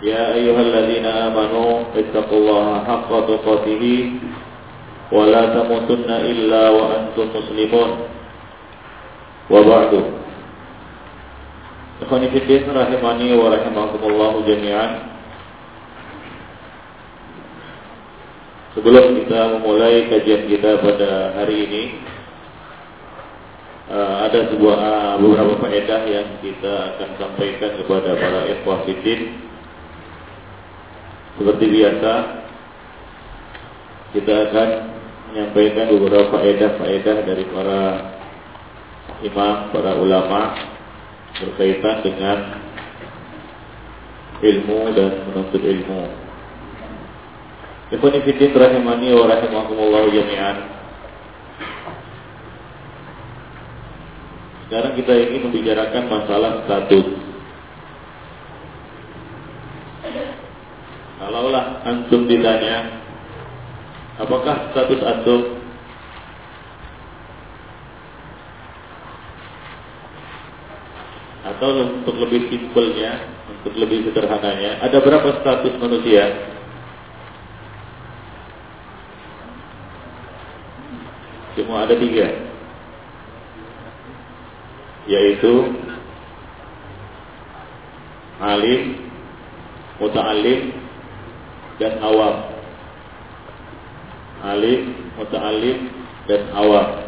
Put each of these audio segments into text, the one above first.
يا أيها الذين آمنوا اتقوا الله حق تقاته ولا تموتن إلا وأنتم مسلمون وبعد Ikhwani fiddin rahimani wa rahimakumullah jami'an Sebelum kita memulai kajian kita pada hari ini uh, Ada sebuah uh, beberapa faedah yang kita akan sampaikan kepada para ikhwah fiddin seperti biasa Kita akan menyampaikan beberapa faedah-faedah dari para imam, para ulama berkaitan dengan ilmu dan menuntut ilmu. Ikhwan fillah rahimani wa rahimakumullah jami'an. Sekarang kita ingin membicarakan masalah status. Kalaulah antum ditanya, apakah status antum atau untuk lebih simpelnya, untuk lebih sederhananya, ada berapa status manusia? Cuma ada tiga, yaitu alim, muta'alim, dan awam. Alim, muta'alim, dan awam.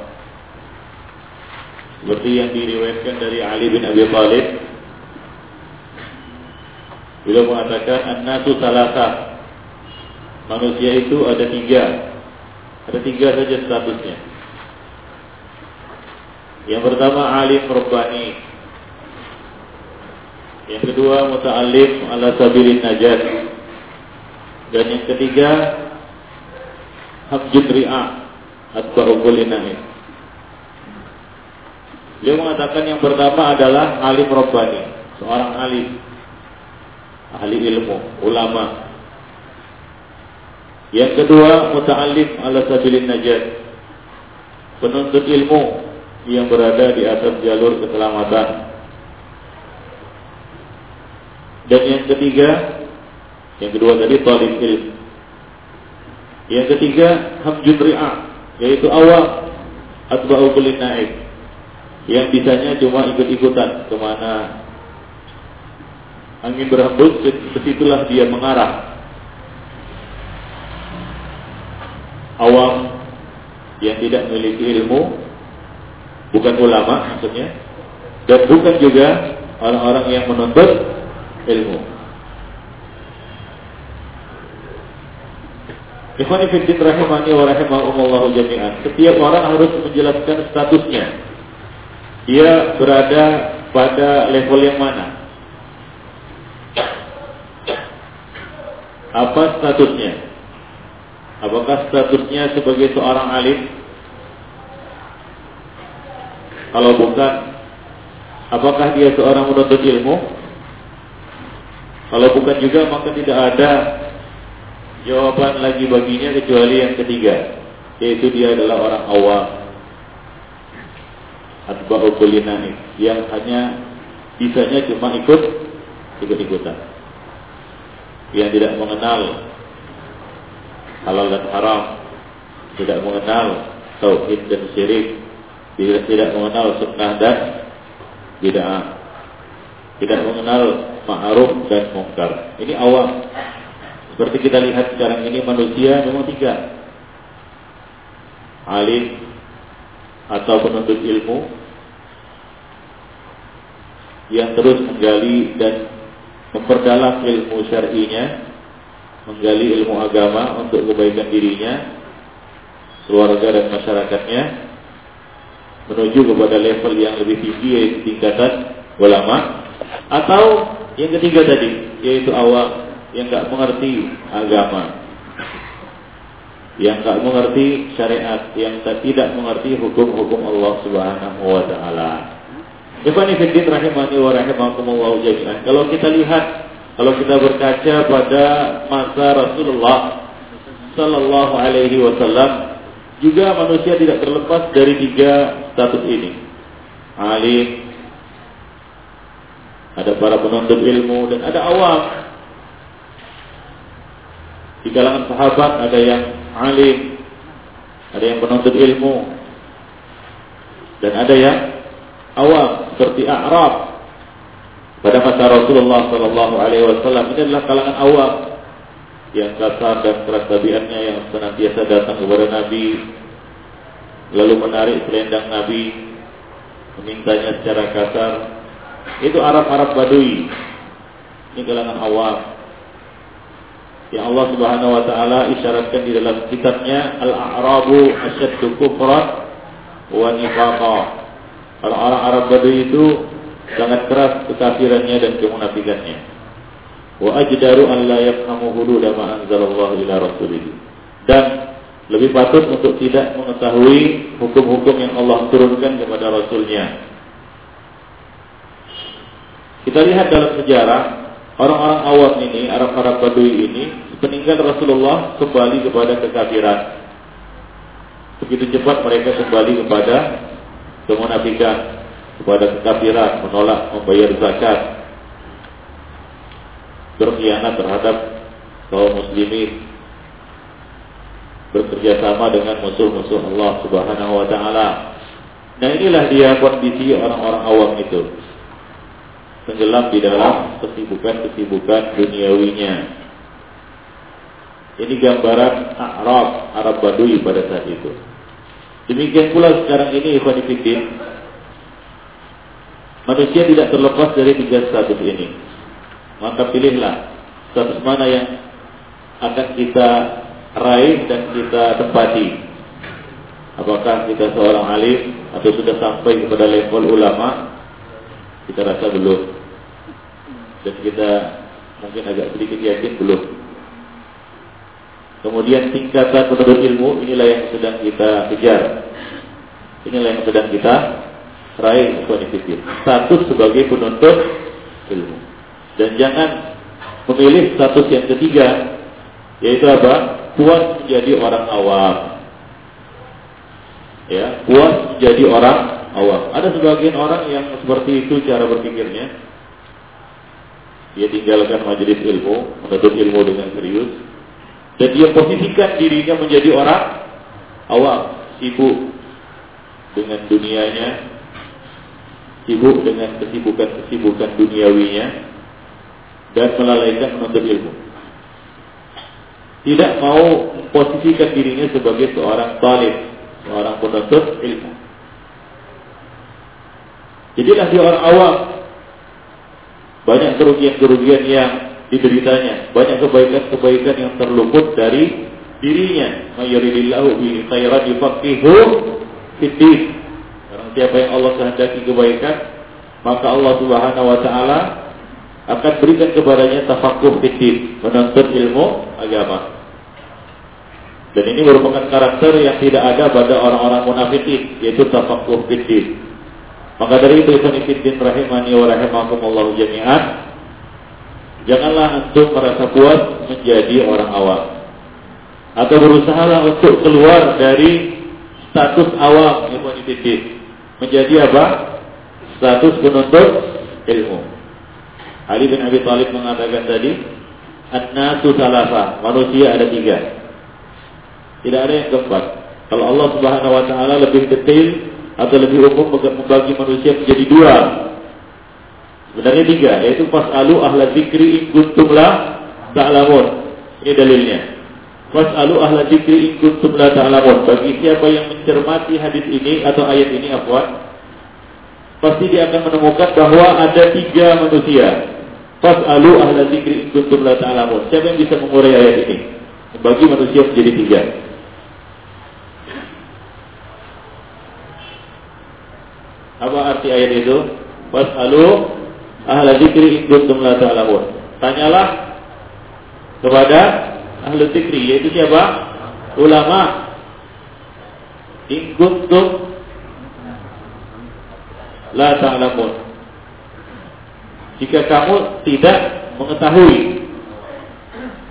Seperti yang diriwayatkan dari Ali bin Abi Thalib Beliau mengatakan An-nasu salasa Manusia itu ada tiga. Ada tiga saja statusnya. Yang pertama alim rabbani. Yang kedua muta'alim ala sabilin najat Dan yang ketiga Hamjud ri'ah Atba'u kulinahin dia mengatakan yang pertama adalah alim robbani, seorang alim, ahli ilmu, ulama. Yang kedua muta'alim ala sabilin najat, penuntut ilmu yang berada di atas jalur keselamatan. Dan yang ketiga, yang kedua tadi talib ilmu. Yang ketiga hamjud ri'ah, yaitu awam atba'u kulli naib yang bisanya cuma ikut-ikutan ke mana angin berhembus, ke situlah dia mengarah. Awam yang tidak memiliki ilmu, bukan ulama maksudnya, dan bukan juga orang-orang yang menuntut ilmu. Ikhwani fiddin rahimani wa rahimakumullah jami'an. Setiap orang harus menjelaskan statusnya dia berada pada level yang mana? Apa statusnya? Apakah statusnya sebagai seorang alim? Kalau bukan, apakah dia seorang menuntut ilmu? Kalau bukan juga, maka tidak ada jawaban lagi baginya kecuali yang ketiga, yaitu dia adalah orang awam. Atba'u kulinani yang hanya bisanya cuma ikut ikut-ikutan. Yang tidak mengenal halal dan haram tidak mengenal tauhid dan syirik tidak, tidak mengenal sunnah dan bid'ah tidak mengenal ma'ruf dan mungkar ini awam seperti kita lihat sekarang ini manusia memang tiga. Alim atau penuntut ilmu yang terus menggali dan memperdalam ilmu syar'inya, menggali ilmu agama untuk kebaikan dirinya, keluarga dan masyarakatnya, menuju kepada level yang lebih tinggi yaitu tingkatan ulama, atau yang ketiga tadi yaitu awam yang nggak mengerti agama, yang nggak mengerti syariat, yang tidak mengerti hukum-hukum Allah Subhanahu wa taala. Ikhwani fiddin rahimani wa rahimakumullah jami'an. Kalau kita lihat, kalau kita berkaca pada masa Rasulullah sallallahu alaihi wasallam, juga manusia tidak terlepas dari tiga status ini. Alim, ada para penuntut ilmu dan ada awam. Di kalangan sahabat ada yang alim, ada yang penuntut ilmu, dan ada yang awam seperti Arab. Pada masa Rasulullah Sallallahu Alaihi Wasallam ini adalah kalangan awam yang kasar dan keras yang senantiasa datang kepada Nabi, lalu menarik selendang Nabi, memintanya secara kasar, itu Arab-Arab Badui. Ini kalangan awam. Yang Allah Subhanahu wa taala isyaratkan di dalam kitabnya Al-A'rabu asyaddu kufran wa nifaqa. Kalau orang Arab Badui itu sangat keras kekafirannya dan kemunafikannya. Wa ajdaru an la yafhamu hududa ma anzalallahu ila rasulih. Dan lebih patut untuk tidak mengetahui hukum-hukum yang Allah turunkan kepada Rasulnya kita lihat dalam sejarah orang-orang awam ini, Arab-Arab Badui ini, peninggal Rasulullah kembali kepada kekafiran. Begitu cepat mereka kembali kepada kemunafikan, kepada kekafiran, menolak membayar zakat, berkhianat terhadap kaum muslimin, bekerja sama dengan musuh-musuh Allah Subhanahu wa taala. Nah, inilah dia kondisi orang-orang awam itu tenggelam di dalam kesibukan-kesibukan duniawinya. Ini gambaran Arab, Arab Badui pada saat itu. Demikian pula sekarang ini Ikhwan manusia tidak terlepas dari tiga status ini. Maka pilihlah status mana yang akan kita raih dan kita tepati. Apakah kita seorang alim atau sudah sampai kepada level ulama? Kita rasa belum dan kita mungkin agak sedikit yakin belum. Kemudian tingkatan penuntut ilmu inilah yang sedang kita kejar. Inilah yang sedang kita raih kualifikasi. Status sebagai penuntut ilmu. Dan jangan memilih status yang ketiga yaitu apa? Puas menjadi orang awam. Ya, puas menjadi orang awam. Ada sebagian orang yang seperti itu cara berpikirnya dia tinggalkan majelis ilmu, menuntut ilmu dengan serius, dan dia posisikan dirinya menjadi orang awam, sibuk dengan dunianya, sibuk dengan kesibukan-kesibukan duniawinya, dan melalaikan menuntut ilmu. Tidak mau memposisikan dirinya sebagai seorang talib, seorang penuntut ilmu. Jadilah dia orang awam banyak kerugian-kerugian yang dideritanya, banyak kebaikan-kebaikan yang terluput dari dirinya. Mayuridillahu bi khairan yufaqihu fiddin. Karena siapa yang Allah kehendaki kebaikan, maka Allah Subhanahu wa taala akan berikan kepadanya tafakuh fiddin, menuntut ilmu agama. Dan ini merupakan karakter yang tidak ada pada orang-orang munafikin, yaitu tafakuh fiddin. Maka dari itu Ikhwanifiddin rahimani wa rahimakumullah jami'an Janganlah antum merasa puas menjadi orang awam. Atau berusahalah untuk keluar dari status awam Ikhwanifiddin Menjadi apa? Status penuntut ilmu. Ali bin Abi Thalib mengatakan tadi An-nasu salasa Manusia ada tiga. Tidak ada yang keempat. Kalau Allah subhanahu wa ta'ala lebih detail atau lebih umum membagi manusia menjadi dua. Sebenarnya tiga, yaitu fas'alu ahla zikri in kuntum la ta'lamun. Ini dalilnya. Fas'alu ahla zikri in kuntum la ta'lamun. Bagi siapa yang mencermati hadis ini atau ayat ini afwan, pasti dia akan menemukan bahwa ada tiga manusia. Fas'alu ahla zikri in kuntum la ta'lamun. Siapa yang bisa mengurai ayat ini? Bagi manusia menjadi tiga. Apa arti ayat itu? Was'alu ahla dzikri in kuntum la ta'lamun. Tanyalah kepada ahli fikri yaitu siapa? Ulama. In kuntum la ta'lamun. Jika kamu tidak mengetahui.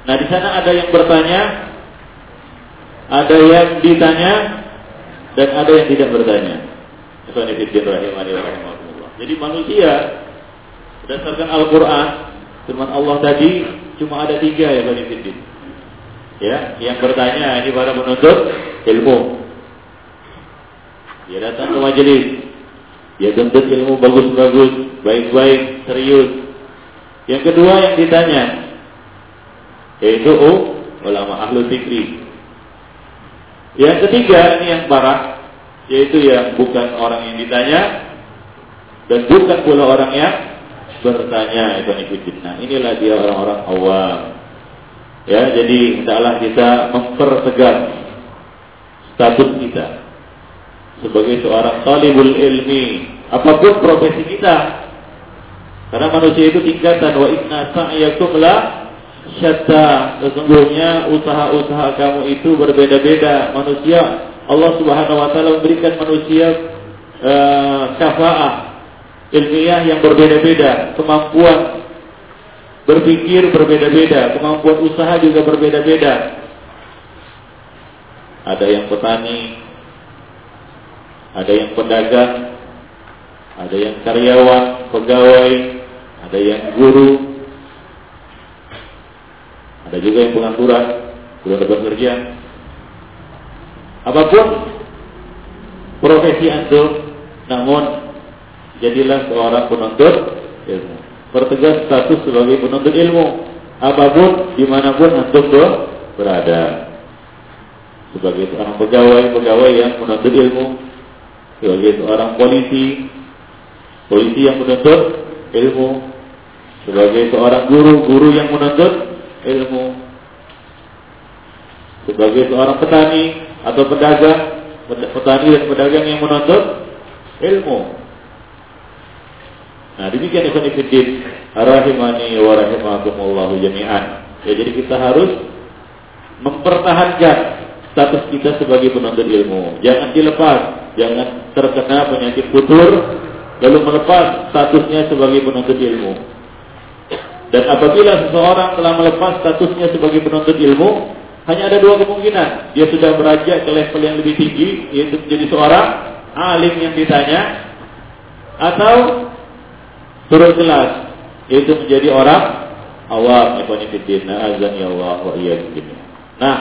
Nah, di sana ada yang bertanya, ada yang ditanya, dan ada yang tidak bertanya. Jadi manusia berdasarkan Al-Quran, firman Allah tadi cuma ada tiga ya Bani Fiddin. Ya, yang bertanya ini para penuntut ilmu. Dia datang ke majelis, dia tuntut ilmu bagus-bagus, baik-baik, serius. Yang kedua yang ditanya, yaitu oh, ulama ahlu fikri. Yang ketiga ini yang parah, yaitu yang bukan orang yang ditanya dan bukan pula orang yang bertanya Ibn Nah inilah dia orang-orang awam. Ya, jadi hendaklah kita mempertegas status kita sebagai seorang talibul ilmi, apa pun profesi kita. Karena manusia itu tingkatan wa inna sa'yakum la syatta. Sesungguhnya usaha-usaha kamu itu berbeda-beda. Manusia Allah Subhanahu wa taala memberikan manusia uh, kafaah ilmiah yang berbeda-beda, kemampuan berpikir berbeda-beda, kemampuan usaha juga berbeda-beda. Ada yang petani, ada yang pedagang, ada yang karyawan, pegawai, ada yang guru, ada juga yang pengangguran, belum dapat kerja. Apa pun profesi antum, namun jadilah seorang penuntut ilmu. Pertegas status sebagai penuntut ilmu. Apa pun, di mana pun antum berada. Sebagai seorang pegawai-pegawai yang menuntut ilmu. Sebagai seorang polisi. Polisi yang menuntut ilmu. Sebagai seorang guru-guru yang menuntut ilmu. Sebagai seorang petani atau pedagang. Petani dan pedagang yang menuntut ilmu Nah demikian ikhwan fiddin rahimani wa rahimakumullahu jami'an. Ya jadi kita harus mempertahankan status kita sebagai penuntut ilmu. Jangan dilepas, jangan terkena penyakit futur lalu melepas statusnya sebagai penuntut ilmu. Dan apabila seseorang telah melepas statusnya sebagai penuntut ilmu, hanya ada dua kemungkinan. Dia sudah beranjak ke level yang lebih tinggi, yaitu menjadi seorang alim yang ditanya, atau turun kelas yaitu menjadi orang awam azan ya Allah wa iyyakum. Nah,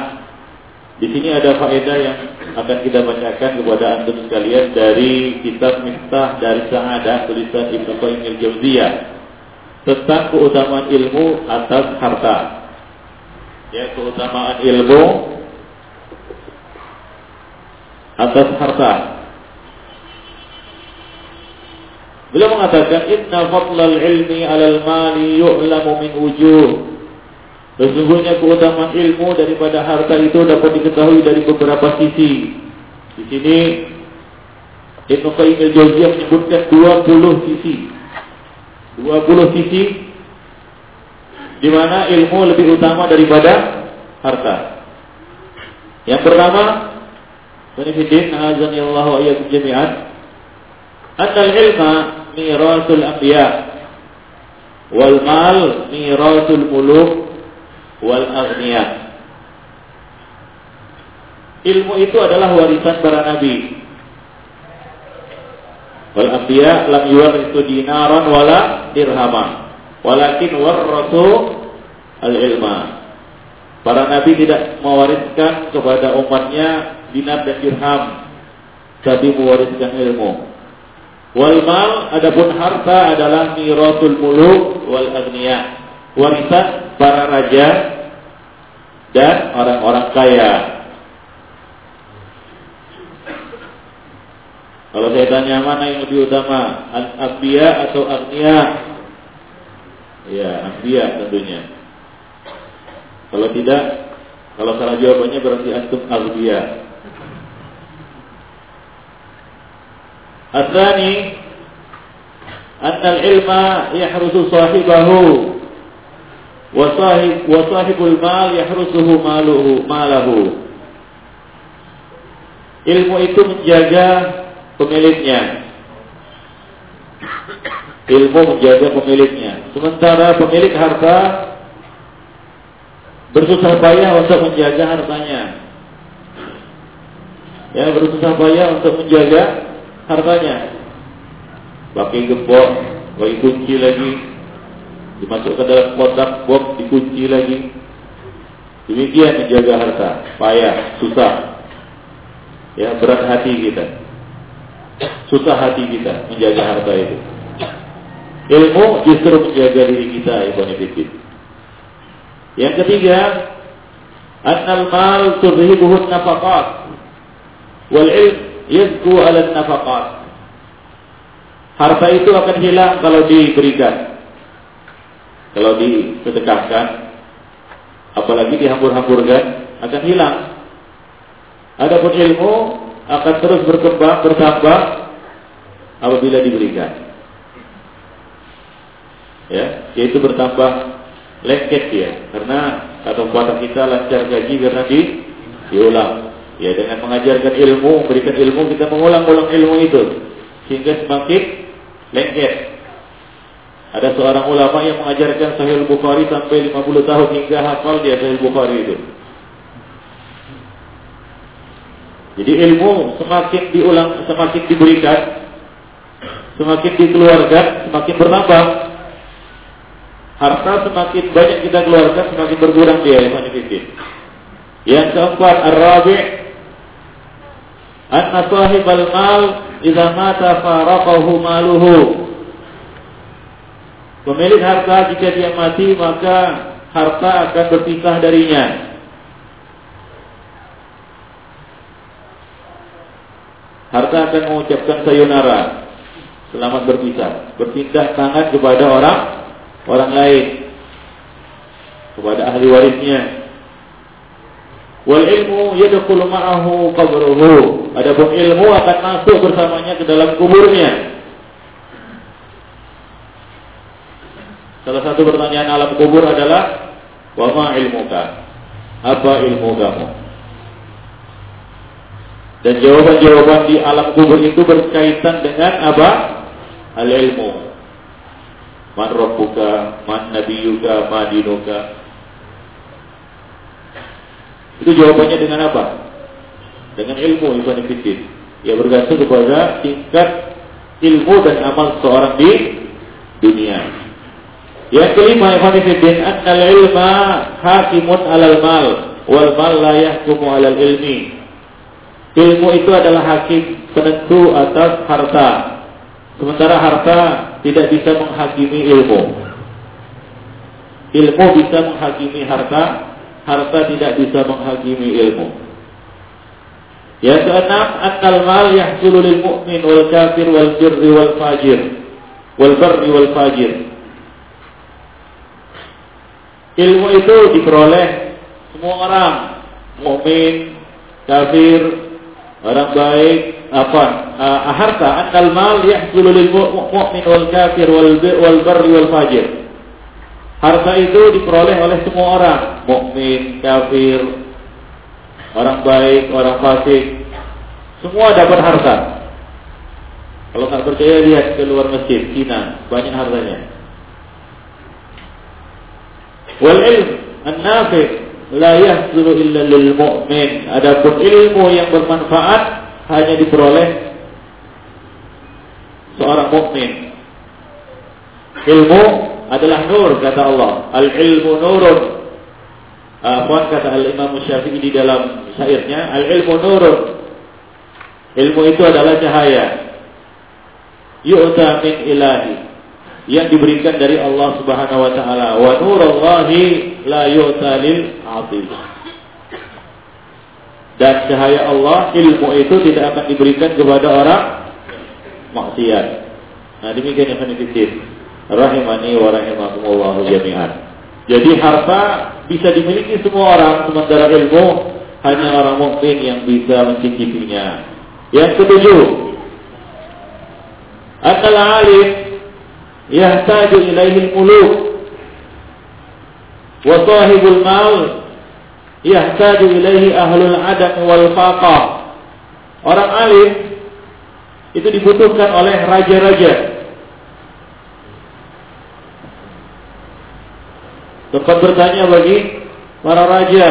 di sini ada faedah yang akan kita bacakan kepada antum sekalian dari kitab Miftah dari Sa'adah tulisan Ibnu Qayyim al-Jauziyah tentang keutamaan ilmu atas harta. Ya, keutamaan ilmu atas harta. Beliau mengatakan inna fadlal ilmi 'alal mali yu'lamu min wujuh. Sesungguhnya keutamaan ilmu daripada harta itu dapat diketahui dari beberapa sisi. Di sini Ibnu Qayyim al-Jauziyah menyebutkan 20 sisi. 20 sisi di mana ilmu lebih utama daripada harta. Yang pertama, Benefidin, azan Allah wa iyyakum jami'an. Anna al-ilma mirasul anbiya wal mal mirasul muluk wal aghniya. Ilmu itu adalah warisan para nabi. Wal anbiya lam yuwarithu dinaran wala dirhaman, walakin warrasu al ilma. Para nabi tidak mewariskan kepada umatnya dinar dan dirham, tapi mewariskan ilmu. Wal mal adapun harta adalah miratul muluk wal agniya. Warisan para raja dan orang-orang kaya. Kalau saya tanya mana yang lebih utama, Abia atau agniya? Ya, Ambiya tentunya. Kalau tidak, kalau salah jawabannya berarti antum asbiya. Asani, annal al-ilma yahrusu sahibahu wa sahib wa sahibul mal yahrusuhu maluhu malahu. Ilmu itu menjaga pemiliknya Ilmu menjaga pemiliknya. Sementara pemilik harta bersusah payah untuk menjaga hartanya. Ya, bersusah payah untuk menjaga hartanya. Pakai gembok, pakai kunci lagi, dimasukkan dalam kotak box dikunci lagi demikian menjaga harta payah susah ya berat hati kita susah hati kita menjaga harta itu ilmu justru menjaga diri kita ibn yang ketiga annal mal tudhibuhu nafaqat wal ilm yazku ala nafaqat harta itu akan hilang kalau diberikan kalau disedekahkan, apalagi dihambur-hamburkan, akan hilang. Adapun ilmu akan terus berkembang, bertambah apabila diberikan. Ya, yaitu bertambah lengket ya, karena atau kuota kita lancar gaji karena di diulang. Ya, dengan mengajarkan ilmu, memberikan ilmu, kita mengulang-ulang ilmu itu sehingga semakin lengket ada seorang ulama yang mengajarkan Sahih Bukhari sampai 50 tahun hingga hafal dia Sahih Bukhari itu. Jadi ilmu semakin diulang, semakin diberikan, semakin dikeluarkan, semakin bertambah. Harta semakin banyak kita keluarkan, semakin berkurang dia yang Yang keempat, ar-rabi' anna sahibal mal idza mata maluhu. Pemilik harta jika dia mati maka harta akan berpisah darinya. Harta akan mengucapkan sayonara, selamat berpisah, berpindah tangan kepada orang orang lain, kepada ahli warisnya. Wal ilmu yadkhulu ma'ahu qabruhu. Adapun ilmu akan masuk bersamanya ke dalam kuburnya. Salah satu pertanyaan alam kubur adalah Wama ilmuka Apa ilmu kamu Dan jawaban-jawaban di alam kubur itu berkaitan dengan apa? Al ilmu Man rabbuka, man nabiyuka, man dinuka Itu jawabannya dengan apa? Dengan ilmu Ibn Fiddin Ya bergantung kepada tingkat ilmu dan amal seorang di dunia yang kelima, Ikhwanifiddin, annal ilma hakimun alal mal, wal mal la yahkumu alal ilmi. Ilmu itu adalah hakim penentu atas harta. Sementara harta tidak bisa menghakimi ilmu. Ilmu bisa menghakimi harta, harta tidak bisa menghakimi ilmu. Yang keenam, annal mal yahsulu lil mu'min wal kafir wal birri wal fajir. Wal barri wal fajir. Ilmu itu diperoleh semua orang, mukmin, kafir, orang baik, apa? Uh, harta akal mal yahsulu lil mu'min wal kafir wal wal barri wal fajir. Harta itu diperoleh oleh semua orang, mukmin, kafir, orang baik, orang fasik. Semua dapat harta. Kalau nggak percaya lihat ke luar masjid, Cina, banyak hartanya. Wal ilm an-nafi la yahsulu illa lil mu'min. Adapun ilmu yang bermanfaat hanya diperoleh seorang mukmin. Ilmu adalah nur kata Allah. Al ilmu nurun. Apa kata Al Imam Syafi'i di dalam syairnya, al ilmu nurun. Ilmu itu adalah cahaya. Yu'ta min ilahi yang diberikan dari Allah Subhanahu wa taala. Wa nurullahi la yu'ta lil Dan cahaya Allah, ilmu itu tidak akan diberikan kepada orang maksiat. Nah, demikian yang fitin. Rahimani wa rahimakumullah jami'an. Jadi harta bisa dimiliki semua orang, sementara ilmu hanya orang mukmin yang bisa mencicipinya. Yang ketujuh, akal alim yahtaju ilaihi muluk Wa sahibul mal yahtaju ilaihi ahlul adab wal faqah. Orang alim itu dibutuhkan oleh raja-raja. Tempat bertanya bagi para raja,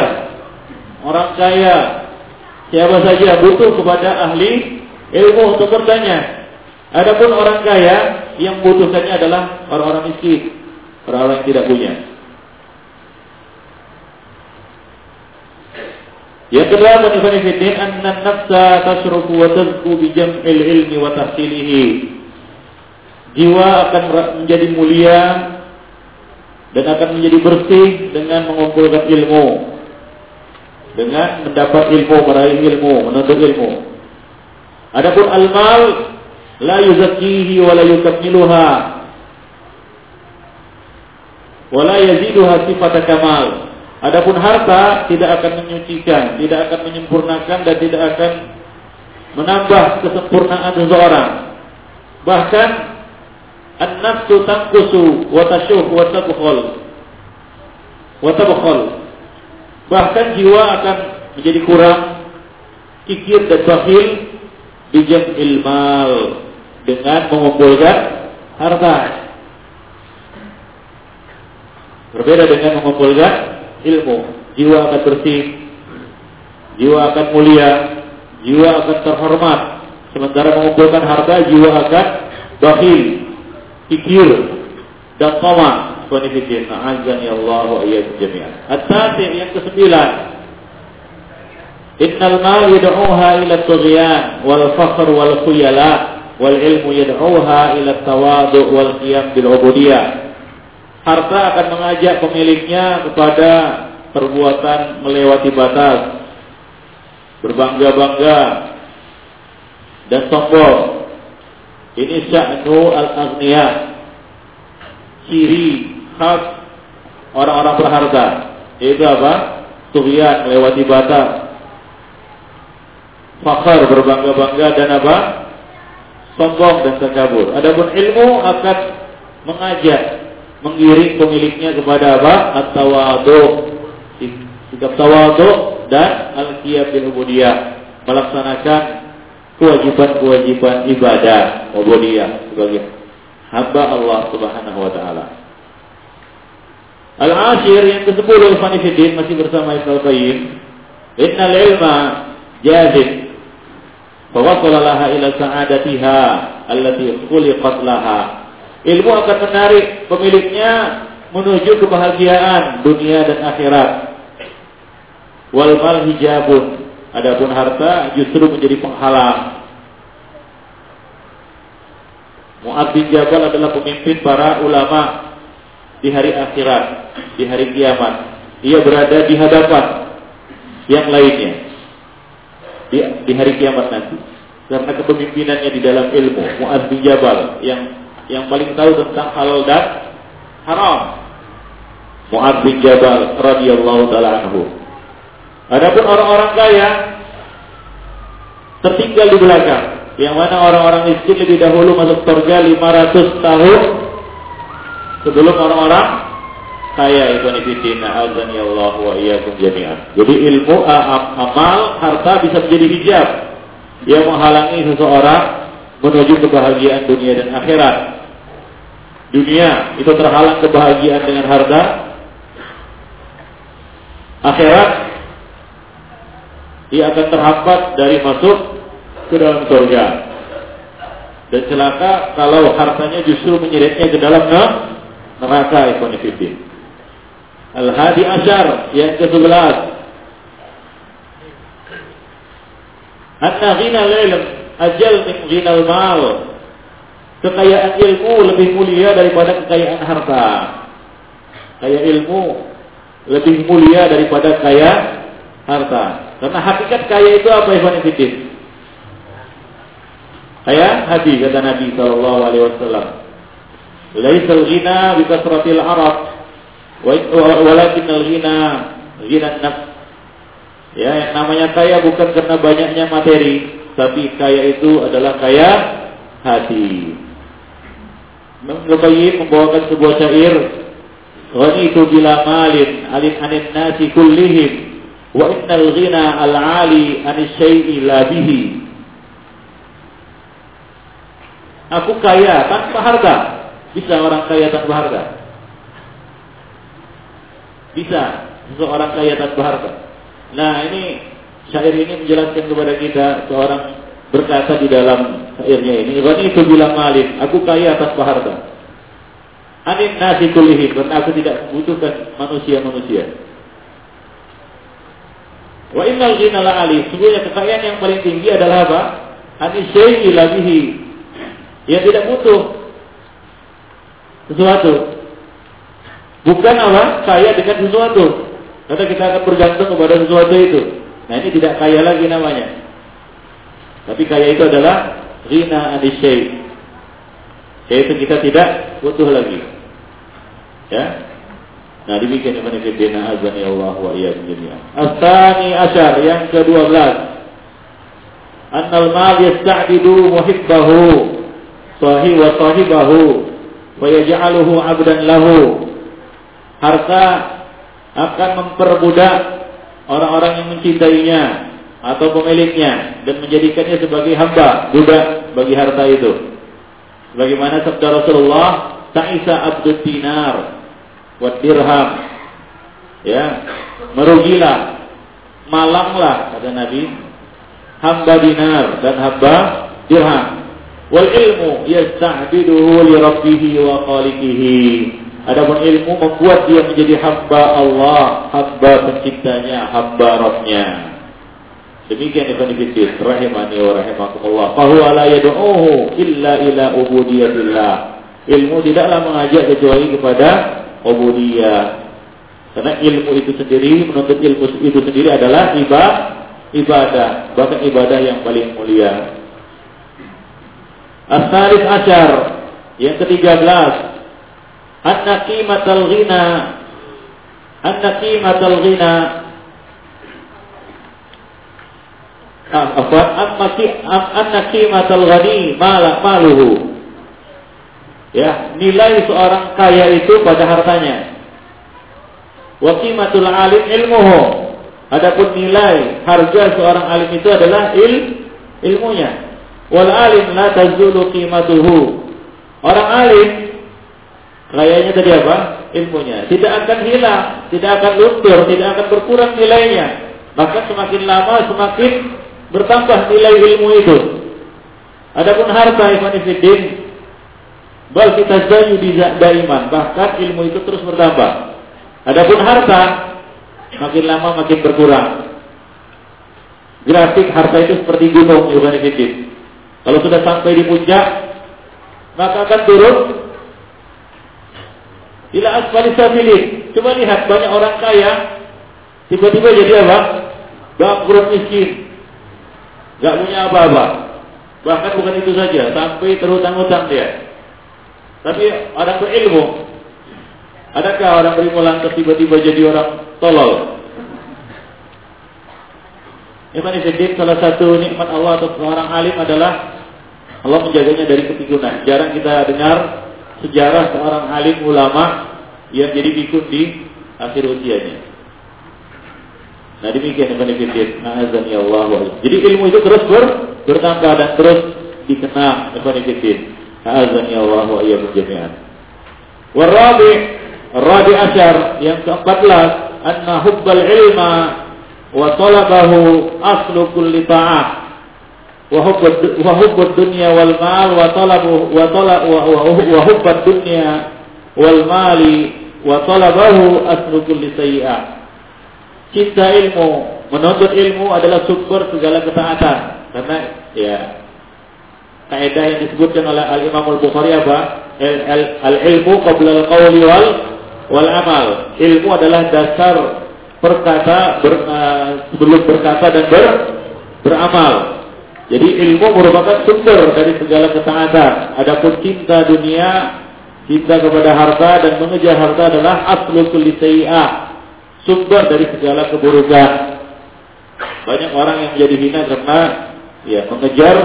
orang kaya, siapa saja butuh kepada ahli ilmu untuk bertanya. Adapun orang kaya yang butuhkannya adalah orang-orang miskin, orang-orang yang tidak punya. Yang kedua menifani fitin anna nafsa tasrufu wa tazku bi jam'il ilmi wa tahsilihi. Jiwa akan menjadi mulia dan akan menjadi bersih dengan mengumpulkan ilmu. Dengan mendapat ilmu, meraih ilmu, menuntut ilmu. Adapun al-mal la yuzakkihi wa la yukammiluha wa la yaziduha sifat kamal Adapun harta tidak akan menyucikan, tidak akan menyempurnakan dan tidak akan menambah kesempurnaan seseorang. Bahkan an-nafsu tanqusu wa tashuh wa tabkhul. Wa tabkhul. Bahkan jiwa akan menjadi kurang kikir dan bakhil bijam ilmal dengan mengumpulkan harta. Berbeda dengan mengumpulkan ilmu, jiwa akan bersih, jiwa akan mulia, jiwa akan terhormat. Sementara mengumpulkan harta, jiwa akan bakhil, pikir, dan tamak. Konifidin, ya Allah wa iyyakum jami'an. At-tasi yang kesembilan. Innal mal yad'uha ila tughyan wal fakhr wal khuyala wal ilmu yad'uha ila tawadu' wal qiyam bil ubudiyah harta akan mengajak pemiliknya kepada perbuatan melewati batas, berbangga-bangga dan sombong. Ini sya'nu al-aghniya. Ciri khas orang-orang berharta. Itu apa? Tughyan melewati batas. Fakar berbangga-bangga dan apa? Sombong dan terkabur. Adapun ilmu akan mengajak mengiring pemiliknya kepada apa? At-tawadu. Sikap tawadu dan al-qiyam bil ubudiyah, melaksanakan kewajiban-kewajiban ibadah ubudiyah sebagai hamba Allah Subhanahu wa taala. Al-ashir yang ke-10 Fanifidin masih bersama Ibnu Qayyim. Innal ilma jazib. Fawasala laha ila sa'adatiha allati khuliqat Ilmu akan menarik pemiliknya menuju kebahagiaan dunia dan akhirat. Wal mal hijabun. Adapun harta justru menjadi penghalang. Mu'ad bin Jabal adalah pemimpin para ulama di hari akhirat, di hari kiamat. Ia berada di hadapan yang lainnya di, hari kiamat nanti. Karena kepemimpinannya di dalam ilmu, Mu'ad bin Jabal yang yang paling tahu tentang halal dan haram. Mu'ad bin Jabal radhiyallahu taala anhu. Adapun orang-orang kaya tertinggal di belakang. Yang mana orang-orang miskin lebih dahulu masuk surga 500 tahun sebelum orang-orang kaya itu nifidina azan Allah wa iyyakum jami'an. Jadi ilmu amal harta bisa menjadi hijab yang menghalangi seseorang menuju kebahagiaan dunia dan akhirat. Dunia itu terhalang kebahagiaan dengan harta. Akhirat ia akan terhambat dari masuk ke dalam surga. Dan celaka kalau hartanya justru menyeretnya ke dalam neraka ikhwanifidin. Al-Hadi Asyar yang ke-11 Anna ghina ajal min ghina al-mal Kekayaan ilmu lebih mulia daripada kekayaan harta. Kaya ilmu lebih mulia daripada kaya harta. Karena hakikat kaya itu apa Ikhwan Fiddin? Kaya hati kata Nabi Shallallahu Alaihi Wasallam. Laisal ghina bi kasratil arab walakin al ghina ghina nafs. Ya, yang namanya kaya bukan karena banyaknya materi, tapi kaya itu adalah kaya hati. Ibnu membawakan sebuah syair ghanitu bila malin alin anin nasi kullihim wa innal ghina al-ali anis syai'i la bihi Aku kaya tanpa harta. Bisa orang kaya tanpa harta? Bisa seseorang kaya tanpa harta. Nah ini syair ini menjelaskan kepada kita seorang berkata di dalam syairnya ini, Rani itu bilang malin, aku kaya tanpa harta. Anin nasi kulihim, karena aku tidak membutuhkan manusia-manusia. Wa innal ghina la ali, sungguhnya kekayaan yang paling tinggi adalah apa? Anis syai'i labihi, yang tidak butuh sesuatu. Bukan apa? Kaya dengan sesuatu. Karena kita akan bergantung kepada sesuatu itu. Nah ini tidak kaya lagi namanya. Tapi kaya itu adalah rina adisyai. Yaitu kita tidak butuh lagi. Ya. Nah demikian yang menifidina azani Allah wa iya jami'an. Astani asyar yang ke-12. Annal mal yasta'didu muhibbahu sahih wa sahibahu wa yaj'aluhu 'abdan lahu. Harta akan memperbudak orang-orang yang mencintainya atau pemiliknya dan menjadikannya sebagai hamba, budak bagi harta itu. Bagaimana sabda Rasulullah, "Ta'isa abdud dinar wa dirham." Ya, merugilah, malanglah kata Nabi, hamba dinar dan hamba dirham. Wal ilmu yasta'biduhu li rabbih wa khaliqihi. Adapun ilmu membuat dia menjadi hamba Allah, hamba penciptanya, hamba Rabbnya. Demikian Ibn Fiddin, rahimani wa rahimakumullah. Fahuwa la yad'uhu illa ila ubudiyatillah. Ilmu tidaklah mengajak kecuali kepada ubudiyah. Karena ilmu itu sendiri, menuntut ilmu itu sendiri adalah ibadah, bahkan ibadah yang paling mulia. As-salis asyar yang ketiga belas Anna qimatal ghina. Anna qimatal ghina. Apa? Amma ki anna qimatal ghani mala maluhu. Ya nilai seorang kaya itu pada hartanya. Wa qimatul alim ilmuhu. Adapun nilai harga seorang alim itu adalah il ilmunya. Wal alim la tazulu qimatuhu. Orang alim kayaknya tadi apa? Ilmunya tidak akan hilang, tidak akan luntur, tidak akan berkurang nilainya. Maka semakin lama semakin bertambah nilai ilmu itu. Adapun harta Ibn Fiddin Bal kita zayu di daiman Bahkan ilmu itu terus bertambah Adapun harta Makin lama makin berkurang Grafik harta itu seperti gunung Ibn Fiddin kalau sudah sampai di puncak, maka akan turun ila asfali sabilin. Coba lihat banyak orang kaya tiba-tiba jadi apa? Bangkrut miskin. Gak punya apa-apa. Bahkan bukan itu saja, sampai terutang-utang dia. Tapi orang berilmu, adakah orang berilmu lantas tiba-tiba jadi orang tolol? Iman salah satu nikmat Allah atau seorang alim adalah Allah menjaganya dari kepikunan. Jarang kita dengar sejarah seorang alim ulama yang jadi pikun di akhir usianya. Nah demikian yang benefit. Azan ya Allah. Jadi ilmu itu terus ber, bertambah dan terus dikenang benefit. Azan ya Allah wa iya jami'an. Warabi Rabi Asyar yang ke-14 Anna hubbal ilma wa talabahu aslu kulli ta'ah wa hubbud dunya wal mal wa talabu wa talab wa hubbud dunya wal mali wa talabahu kulli. Cinta ilmu, menuntut ilmu adalah sumber segala ketaatan. Karena ya kaidah yang disebutkan oleh Al Imam Al Bukhari apa? Al ilmu qabla al qawli wal wal amal. Ilmu adalah dasar perkata ber, uh, sebelum berkata dan ber, beramal. Jadi ilmu merupakan sumber dari segala ketaatan. Adapun cinta dunia, cinta kepada harta dan mengejar harta adalah aslu kulli sumber dari segala keburukan. Banyak orang yang menjadi hina karena ya mengejar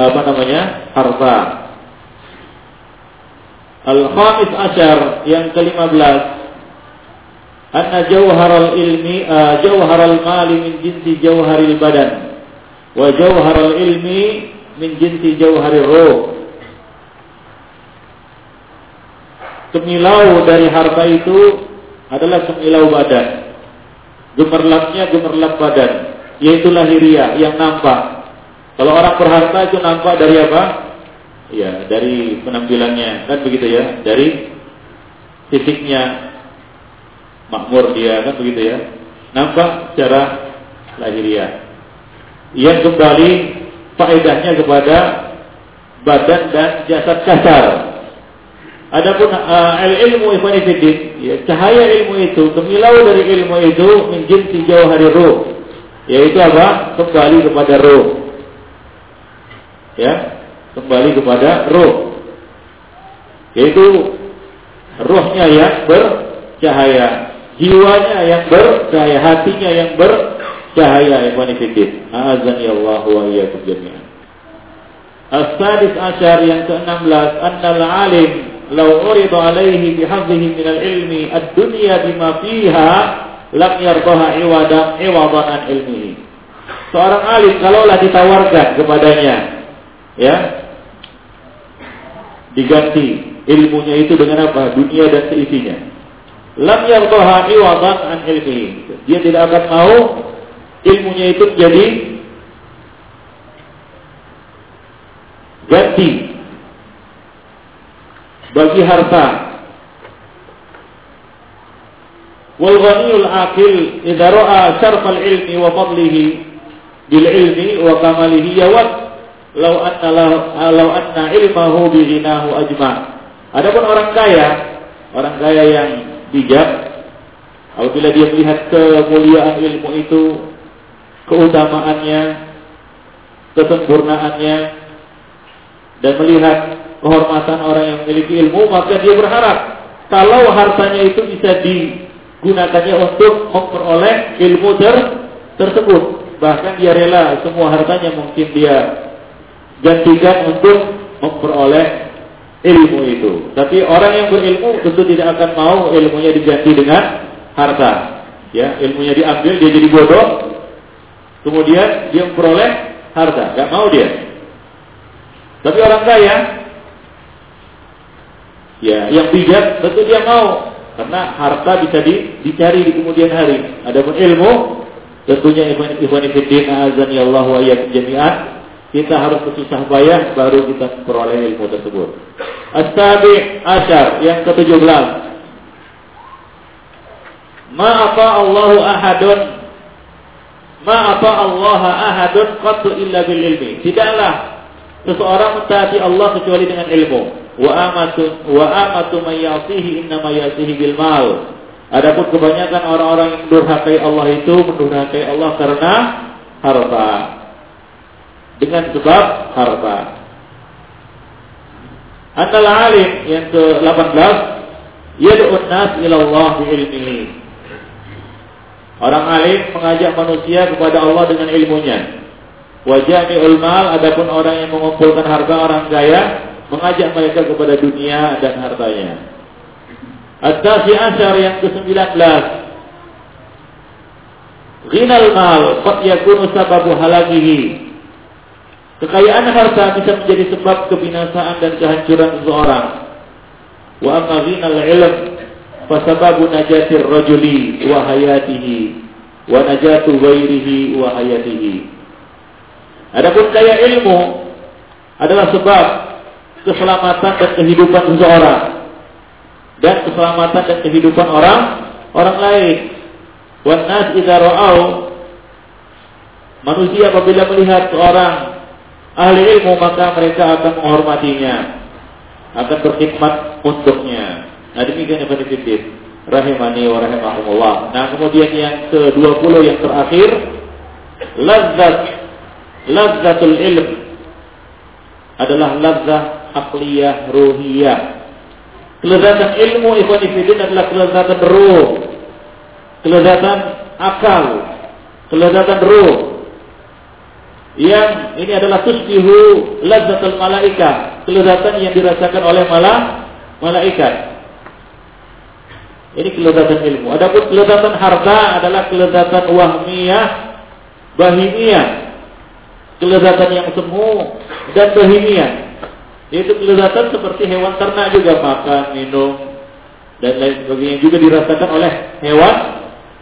apa namanya harta. Al-khamis asyar yang ke-15 anna jawharal ilmi uh, jawharal mali min jinsi jawharil badan wa jawharal ilmi min jinsi jawharil ruh Kemilau dari harta itu adalah kemilau badan. Gemerlapnya gemerlap badan, yaitu lahiriah yang nampak. Kalau orang berharta itu nampak dari apa? Ya, dari penampilannya, kan begitu ya, dari fisiknya makmur dia, kan begitu ya. Nampak secara lahiriah. Yang kembali faedahnya kepada badan dan jasad kasar. Adapun uh, ilmu ikhwanifidin, ya, cahaya ilmu itu, kemilau dari ilmu itu menjin jauh hari roh. Yaitu apa? Kembali kepada roh. Ya, kembali kepada roh. Yaitu rohnya yang bercahaya, jiwanya yang bercahaya, hatinya yang bercahaya. Ikhwan fillah. Azan ya Allah wa iyyakum jami'an. As-sadis asyar yang ke-16 annal alim law uridu alaihi bihadhihi min al-ilmi ad-dunya bima fiha lam yardaha iwadan iwadan an ilmihi. Seorang alim kalaulah ditawarkan kepadanya ya diganti ilmunya itu dengan apa? Dunia dan seisinya. Lam yardaha iwadan an ilmihi. Dia tidak akan mau ilmunya itu jadi ganti bagi harta. Wal ghaniyul aqil idza ra'a syarfal ilmi wa fadlihi bil ilmi wa kamalihi yawad lau anna lau anna ilmahu bighinahu ajma. Adapun orang kaya, orang kaya yang bijak apabila dia melihat kemuliaan ilmu itu, keutamaannya, kesempurnaannya dan melihat kehormatan orang yang memiliki ilmu, maka dia berharap kalau hartanya itu bisa digunakannya untuk memperoleh ilmu ter tersebut. Bahkan dia rela semua hartanya mungkin dia gantikan untuk memperoleh ilmu itu. Tapi orang yang berilmu tentu tidak akan mau ilmunya diganti dengan harta. Ya, ilmunya diambil dia jadi bodoh, kemudian dia memperoleh harta, Gak mau dia. Tapi orang kaya, ya, yang bijak tentu dia mau, karena harta bisa di, dicari di kemudian hari. Adapun ilmu, tentunya ikhwan ikhwan azan ya Allah wa jami'an kita harus bersusah payah baru kita peroleh ilmu tersebut. As-sabi asyar yang ke-17. Ma apa Allahu ahadun Ma apa Allah ahadun qattu illa bil ilmi. Tidaklah seseorang mentaati Allah kecuali dengan ilmu. Wa amatu wa amatu may yasihi inna may yasihi bil mal. Adapun kebanyakan orang-orang yang mendurhakai Allah itu mendurhakai Allah karena harta dengan sebab harta. Antal alim yang ke-18 yad'un nas ila Allah bi ilmihi. Orang alim mengajak manusia kepada Allah dengan ilmunya. Wa jami'ul mal adapun orang yang mengumpulkan harta orang kaya mengajak mereka kepada dunia dan hartanya. At-tasi asyar yang ke-19 Ghinal mal qad yakunu sababu halakihi Kekayaan harta bisa menjadi sebab kebinasaan dan kehancuran seseorang. Wa amma ghinal ilm fasababu najatir rajuli wa hayatihi wa najatu ghairihi wa hayatihi. Adapun kaya ilmu adalah sebab keselamatan dan kehidupan seseorang dan keselamatan dan kehidupan orang orang lain. Wan nas idza ra'au manusia apabila melihat seorang ahli ilmu maka mereka akan menghormatinya akan berkhidmat untuknya nah demikian yang Fiddin rahimani wa rahimahumullah nah kemudian yang ke-20 yang terakhir lazzat lazzatul ilm adalah lazzah akliyah ruhiyah. Kelezatan ilmu fillah adalah kelezatan ruh. Kelezatan akal. Kelezatan ruh. Yang ini adalah tusbihu lazzatul malaika, kelezatan yang dirasakan oleh malah malaikat. Ini kelezatan ilmu. Adapun kelezatan harta adalah kelezatan wahmiyah, bahimiyah. Kelezatan yang semu dan bahimiyah. Yaitu kelezatan seperti hewan ternak juga makan, minum dan lain sebagainya juga dirasakan oleh hewan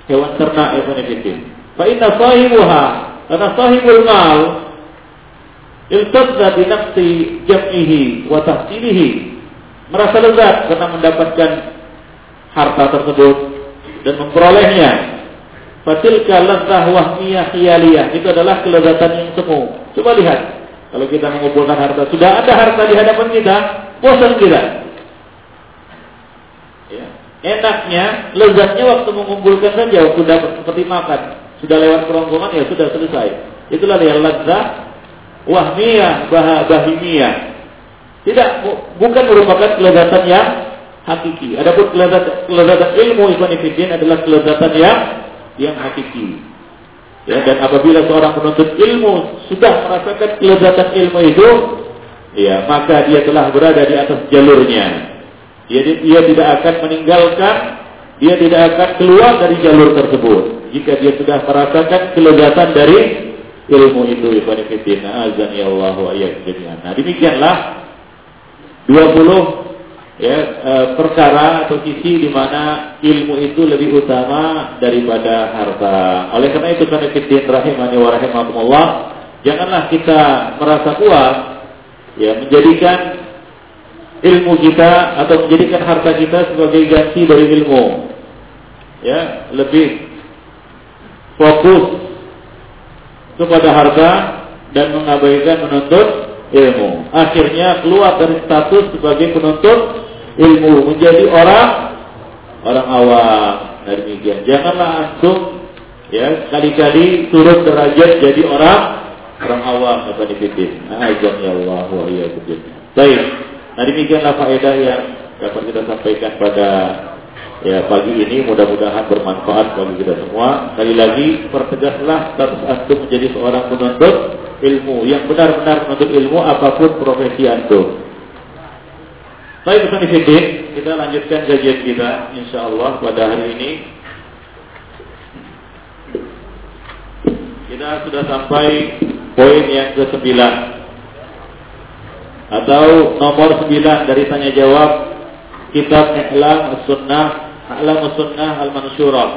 hewan ternak yang benefitin. Fa inna sahibuha karena sahibul mal iltazza bi nafsi jam'ihi wa tahsilihi merasa lezat karena mendapatkan harta tersebut dan memperolehnya. Fatilka ladzah wahmiyah khiyaliyah. Itu adalah kelezatan yang semu. Coba lihat. Kalau kita mengumpulkan harta, sudah ada harta di hadapan kita, bosan kita. Ya. Enaknya, lezatnya waktu mengumpulkan saja, waktu dapat seperti makan. Sudah lewat kerongkongan, ya sudah selesai. Itulah yang lezat wahmiyah, bahimiyah. Tidak, bukan merupakan kelezatan yang hakiki. Adapun kelezatan, kelezatan ilmu Ibn Fiddin adalah kelezatan yang yang hakiki. Ya, dan apabila seorang penuntut ilmu sudah merasakan kelezatan ilmu itu, ya maka dia telah berada di atas jalurnya. Dia, dia tidak akan meninggalkan, dia tidak akan keluar dari jalur tersebut. Jika dia sudah merasakan kelezatan dari ilmu itu, Ibn Fiddin. Azan ya Allah Nah demikianlah 20 ya e, perkara atau sisi di mana ilmu itu lebih utama daripada harta. Oleh karena itu karena kita rahimani wa rahimakumullah, janganlah kita merasa puas ya menjadikan ilmu kita atau menjadikan harta kita sebagai ganti dari ilmu. Ya, lebih fokus kepada harta dan mengabaikan menuntut ilmu. Akhirnya keluar dari status sebagai penuntut ilmu menjadi orang orang awam. Dari demikian. Janganlah antum ya sekali-kali turun derajat jadi orang orang awam apa dipimpin azan ya Allah wa iya baik. Nah demikianlah faedah yang dapat kita sampaikan pada ya pagi ini. Mudah-mudahan bermanfaat bagi kita semua. Sekali lagi pertegaslah status antum menjadi seorang penuntut ilmu. Yang benar-benar menuntut ilmu apa pun profesi antum Baik Ustaz Fiddin, kita lanjutkan kajian kita insya Allah pada hari ini. Kita sudah sampai poin yang ke-9 atau nomor 9 dari tanya jawab kitab Ihlam Sunnah Ahlam Sunnah Al-Mansyurah.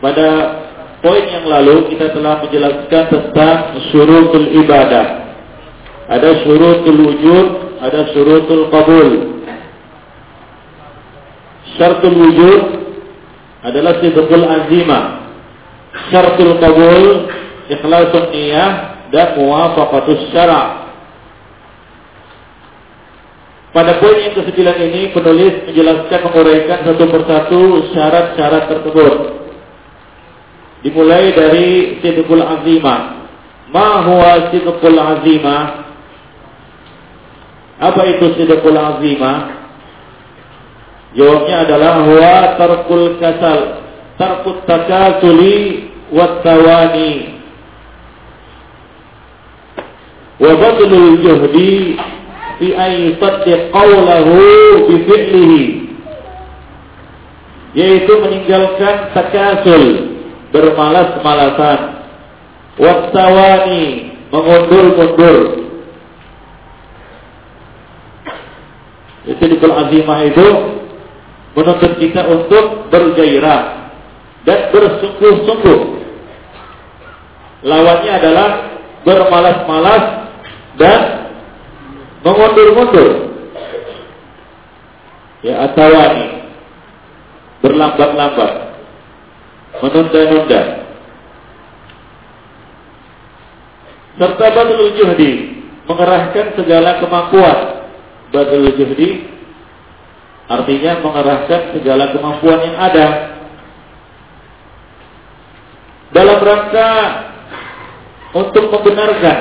Pada poin yang lalu kita telah menjelaskan tentang syurutul ibadah. Ada syurutul wujud, ada syurutul qabul. Syartul wujud adalah sidqul azimah. Syartul qabul ikhlasun niyah dan muwafaqatus syara'. Pada poin yang ke-9 ini penulis menjelaskan menguraikan satu persatu syarat-syarat tersebut. Dimulai dari sidqul azimah. Ma huwa sidqul azimah? Apa itu sidqul azimah? Jawabnya adalah huwa tarkul kasal, tarkut takasuli wat tawani. Wa badlul juhdi fi ay qawlahu bi fi'lihi. Yaitu meninggalkan takasul, bermalas-malasan. Wat tawani, mengundur-mundur Sidqul azimah itu menuntut kita untuk bergairah dan bersungguh-sungguh. Lawannya adalah bermalas-malas dan mengundur-mundur. Ya, atawani. Berlambat-lambat. Menunda-nunda. Serta badul juhdi. Mengerahkan segala kemampuan badal juhdi artinya mengerahkan segala kemampuan yang ada dalam rangka untuk membenarkan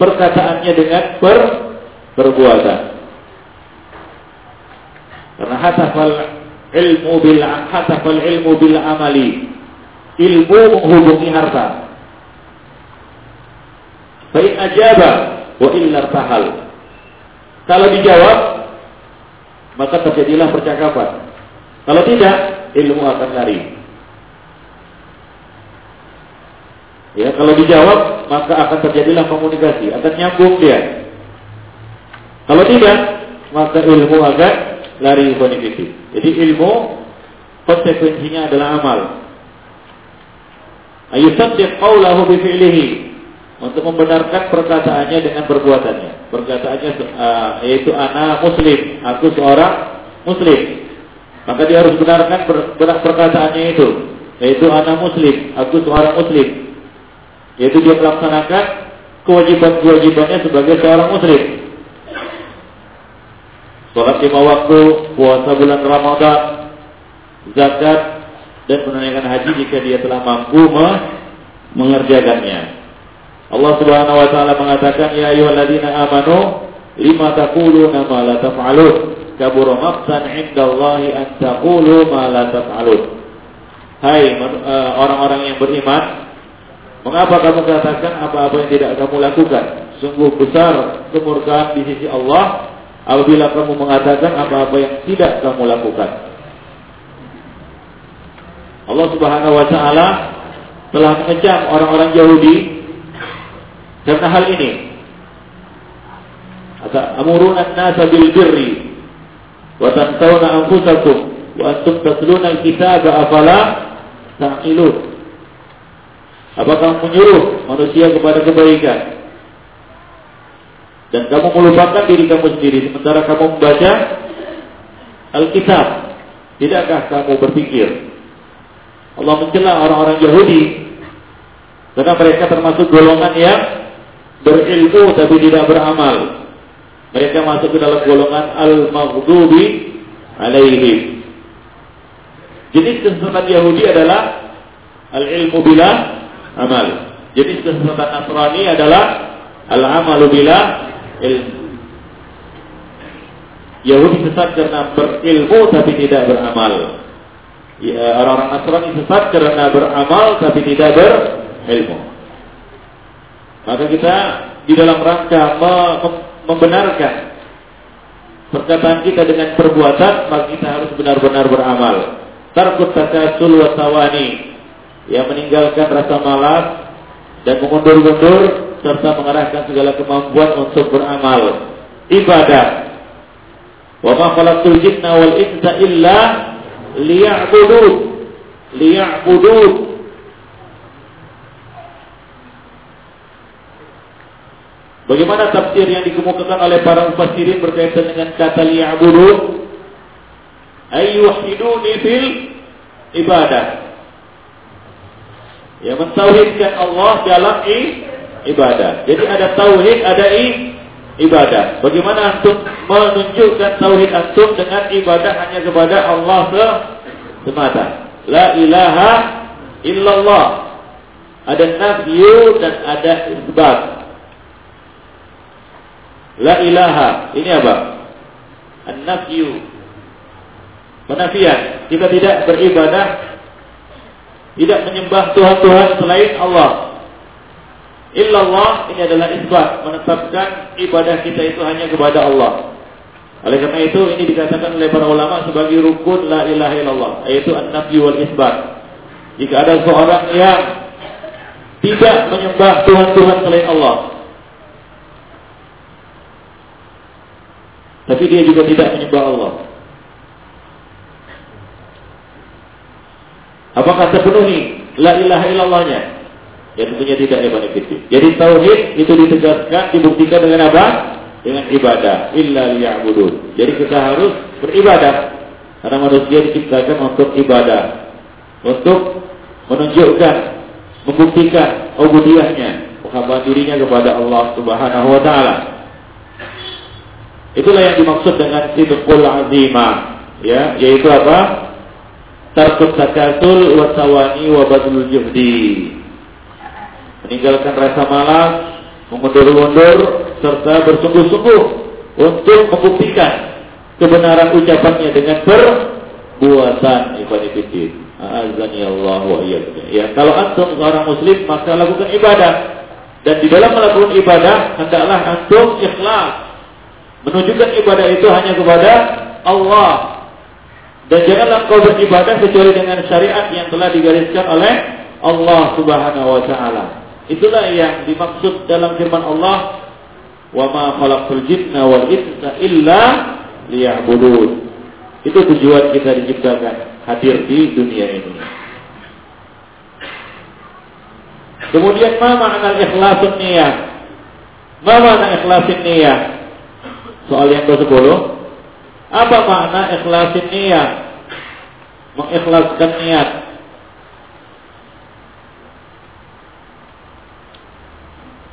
perkataannya dengan per perbuatan. Karena hatafal ilmu bil hatafal ilmu bil amali. Ilmu menghubungi harta. Fa in ajaba wa illa tahal. Kalau dijawab, maka terjadilah percakapan. Kalau tidak, ilmu akan lari. Ya, kalau dijawab, maka akan terjadilah komunikasi, akan nyambung dia. Kalau tidak, maka ilmu akan lari konektif. Jadi ilmu konsekuensinya adalah amal. Ayusaddiq qawlahu bifi'lihi untuk membenarkan perkataannya dengan perbuatannya. Perkataannya uh, yaitu ana muslim, aku seorang muslim. Maka dia harus benarkan per, perkataannya itu, yaitu ana muslim, aku seorang muslim. Yaitu dia melaksanakan kewajiban-kewajibannya sebagai seorang muslim. Sholat lima waktu, puasa bulan Ramadan, zakat, dan menunaikan haji jika dia telah mampu mengerjakannya. Allah Subhanahu wa taala mengatakan ya ayyuhalladzina amanu lima taquluna ma la taf'alun? Kabura maqtan 'indallahi an taqulu ma la taf'alun. Hai eh, orang-orang yang beriman mengapa kamu katakan apa-apa yang tidak kamu lakukan? Sungguh besar kemurkaan di sisi Allah apabila kamu mengatakan apa-apa yang tidak kamu lakukan. Allah Subhanahu wa taala telah mengecam orang-orang Yahudi karena hal ini. Amuruna an-nasa bil birri wa tansawna anfusakum wa antum tatluna al-kitaba afala taqilun. Apakah menyuruh manusia kepada kebaikan dan kamu melupakan diri kamu sendiri sementara kamu membaca Alkitab? Tidakkah kamu berpikir Allah mencela orang-orang Yahudi karena mereka termasuk golongan yang berilmu tapi tidak beramal. Mereka masuk ke dalam golongan al-maghdubi alaihim. Jadi kesesatan Yahudi adalah al-ilmu bila amal. Jadi kesesatan Nasrani adalah al-amalu bila ilmu. Yahudi sesat karena berilmu tapi tidak beramal. Ya, orang-orang Nasrani sesat karena beramal tapi tidak berilmu. Maka kita di dalam rangka membenarkan perkataan kita dengan perbuatan, maka kita harus benar-benar beramal. Tarkut takasul wa yang meninggalkan rasa malas dan mengundur-undur serta mengarahkan segala kemampuan untuk beramal. Ibadah. Wa ma khalaqtul jinna wal insa illa liya'budun. Liya'budun Bagaimana tafsir yang dikemukakan oleh para mufassirin berkaitan dengan kata liya'budu? Ayyuhiduni fil ibadah. Ya mentauhidkan Allah dalam i, ibadah. Jadi ada tauhid, ada i, ibadah. Bagaimana antum menunjukkan tauhid antum dengan ibadah hanya kepada Allah semata? La ilaha illallah. Ada nafyu dan ada isbat. La ilaha. Ini apa? An-nafyu. Penafian. Kita tidak beribadah tidak menyembah Tuhan-Tuhan selain Allah. Illallah ini adalah isbat menetapkan ibadah kita itu hanya kepada Allah. Oleh karena itu ini dikatakan oleh para ulama sebagai rukun la ilaha illallah yaitu an-nafyu wal isbat. Jika ada seorang yang tidak menyembah Tuhan-Tuhan selain Allah, Tapi dia juga tidak menyembah Allah. Apakah terpenuhi la ilaha illallahnya? Ya tentunya tidak ya benefitu. Jadi tauhid itu ditegaskan, dibuktikan dengan apa? Dengan ibadah. Illa liya'budun. Jadi kita harus beribadah. Karena manusia diciptakan untuk ibadah. Untuk menunjukkan, membuktikan ubudiyahnya, penghambaan dirinya kepada Allah Subhanahu wa taala. Itulah yang dimaksud dengan sidqul azimah, ya, yaitu apa? Tarkut takasul wa tawani wa badlul juhdi. Meninggalkan rasa malas, mengundur-undur serta bersungguh-sungguh untuk membuktikan kebenaran ucapannya dengan perbuatan ibadah fitin. Azani Allah wa Ya, kalau antum seorang muslim maka lakukan ibadah dan di dalam melakukan ibadah hendaklah antum ikhlas Menunjukkan ibadah itu hanya kepada Allah. Dan janganlah kau beribadah kecuali dengan syariat yang telah digariskan oleh Allah Subhanahu wa taala. Itulah yang dimaksud dalam firman Allah, "Wa ma khalaqtul jinna wal insa illa liya'budun." Itu tujuan kita diciptakan hadir di dunia ini. Kemudian ma makna ikhlasun niyah? Ma makna ikhlasin niyah? Soal yang ke-10. Apa makna ikhlasin niyah? Mengikhlaskan niat.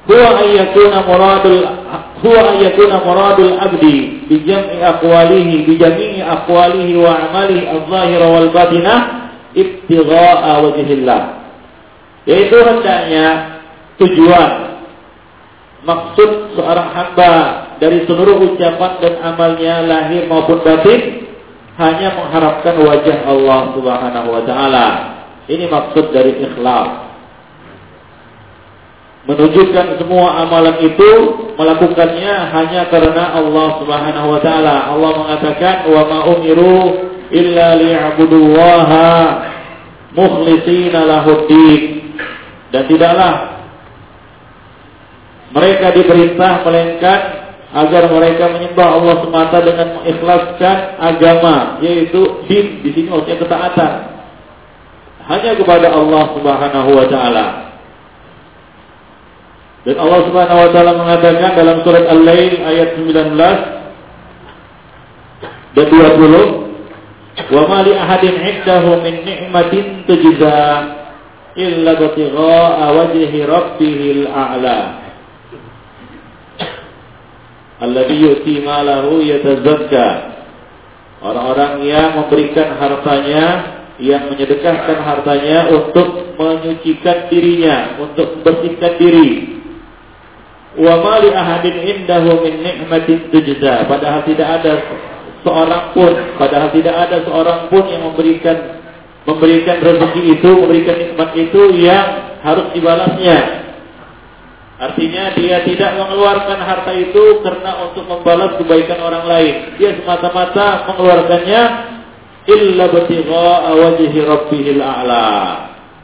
Huwa ayyakuna muradul huwa ayyakuna muradul abdi bi jam'i aqwalihi bi jami'i aqwalihi wa amalihi adh-dhahira wal batinah ibtigha'a wajhillah yaitu hendaknya tujuan maksud seorang hamba dari seluruh ucapan dan amalnya lahir maupun batin hanya mengharapkan wajah Allah Subhanahu wa taala. Ini maksud dari ikhlas. Menunjukkan semua amalan itu melakukannya hanya karena Allah Subhanahu wa taala. Allah mengatakan wa ma umiru illa liya'budullaha mukhlishina lahuddin dan tidaklah mereka diperintah melainkan agar mereka menyembah Allah semata dengan mengikhlaskan agama, yaitu din di sini maksudnya ketaatan. Hanya kepada Allah Subhanahu wa taala. Dan Allah Subhanahu wa taala mengatakan dalam surat Al-Lail ayat 19 dan 20, "Wa ma li ahadin 'indahu min ni'matin tujza illa batigha'a wajhi rabbihil a'la alladhi yu'ti malahu yatazakka. Orang-orang yang memberikan hartanya yang menyedekahkan hartanya untuk menyucikan dirinya untuk membersihkan diri. Wa ma li ahadin indahu min ni'matin tujza. Padahal tidak ada seorang pun padahal tidak ada seorang pun yang memberikan memberikan rezeki itu, memberikan nikmat itu yang harus dibalasnya. Artinya dia tidak mengeluarkan harta itu karena untuk membalas kebaikan orang lain. Dia semata-mata mengeluarkannya illa batigha'a wajhi rabbihil a'la.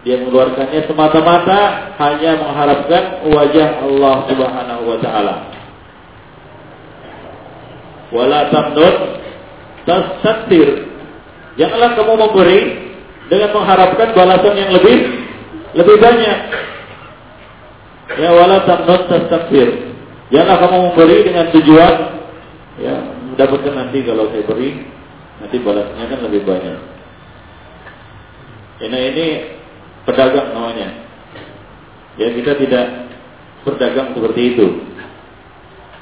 Dia mengeluarkannya semata-mata hanya mengharapkan wajah Allah Subhanahu wa taala. Wala tamnun tasatir. Janganlah kamu memberi dengan mengharapkan balasan yang lebih lebih banyak. Ya wala tamnun tastakbir. Janganlah kamu memberi dengan tujuan ya mendapatkan nanti kalau saya beri nanti balasnya kan lebih banyak. Ya, nah ini pedagang namanya. Ya kita tidak berdagang seperti itu.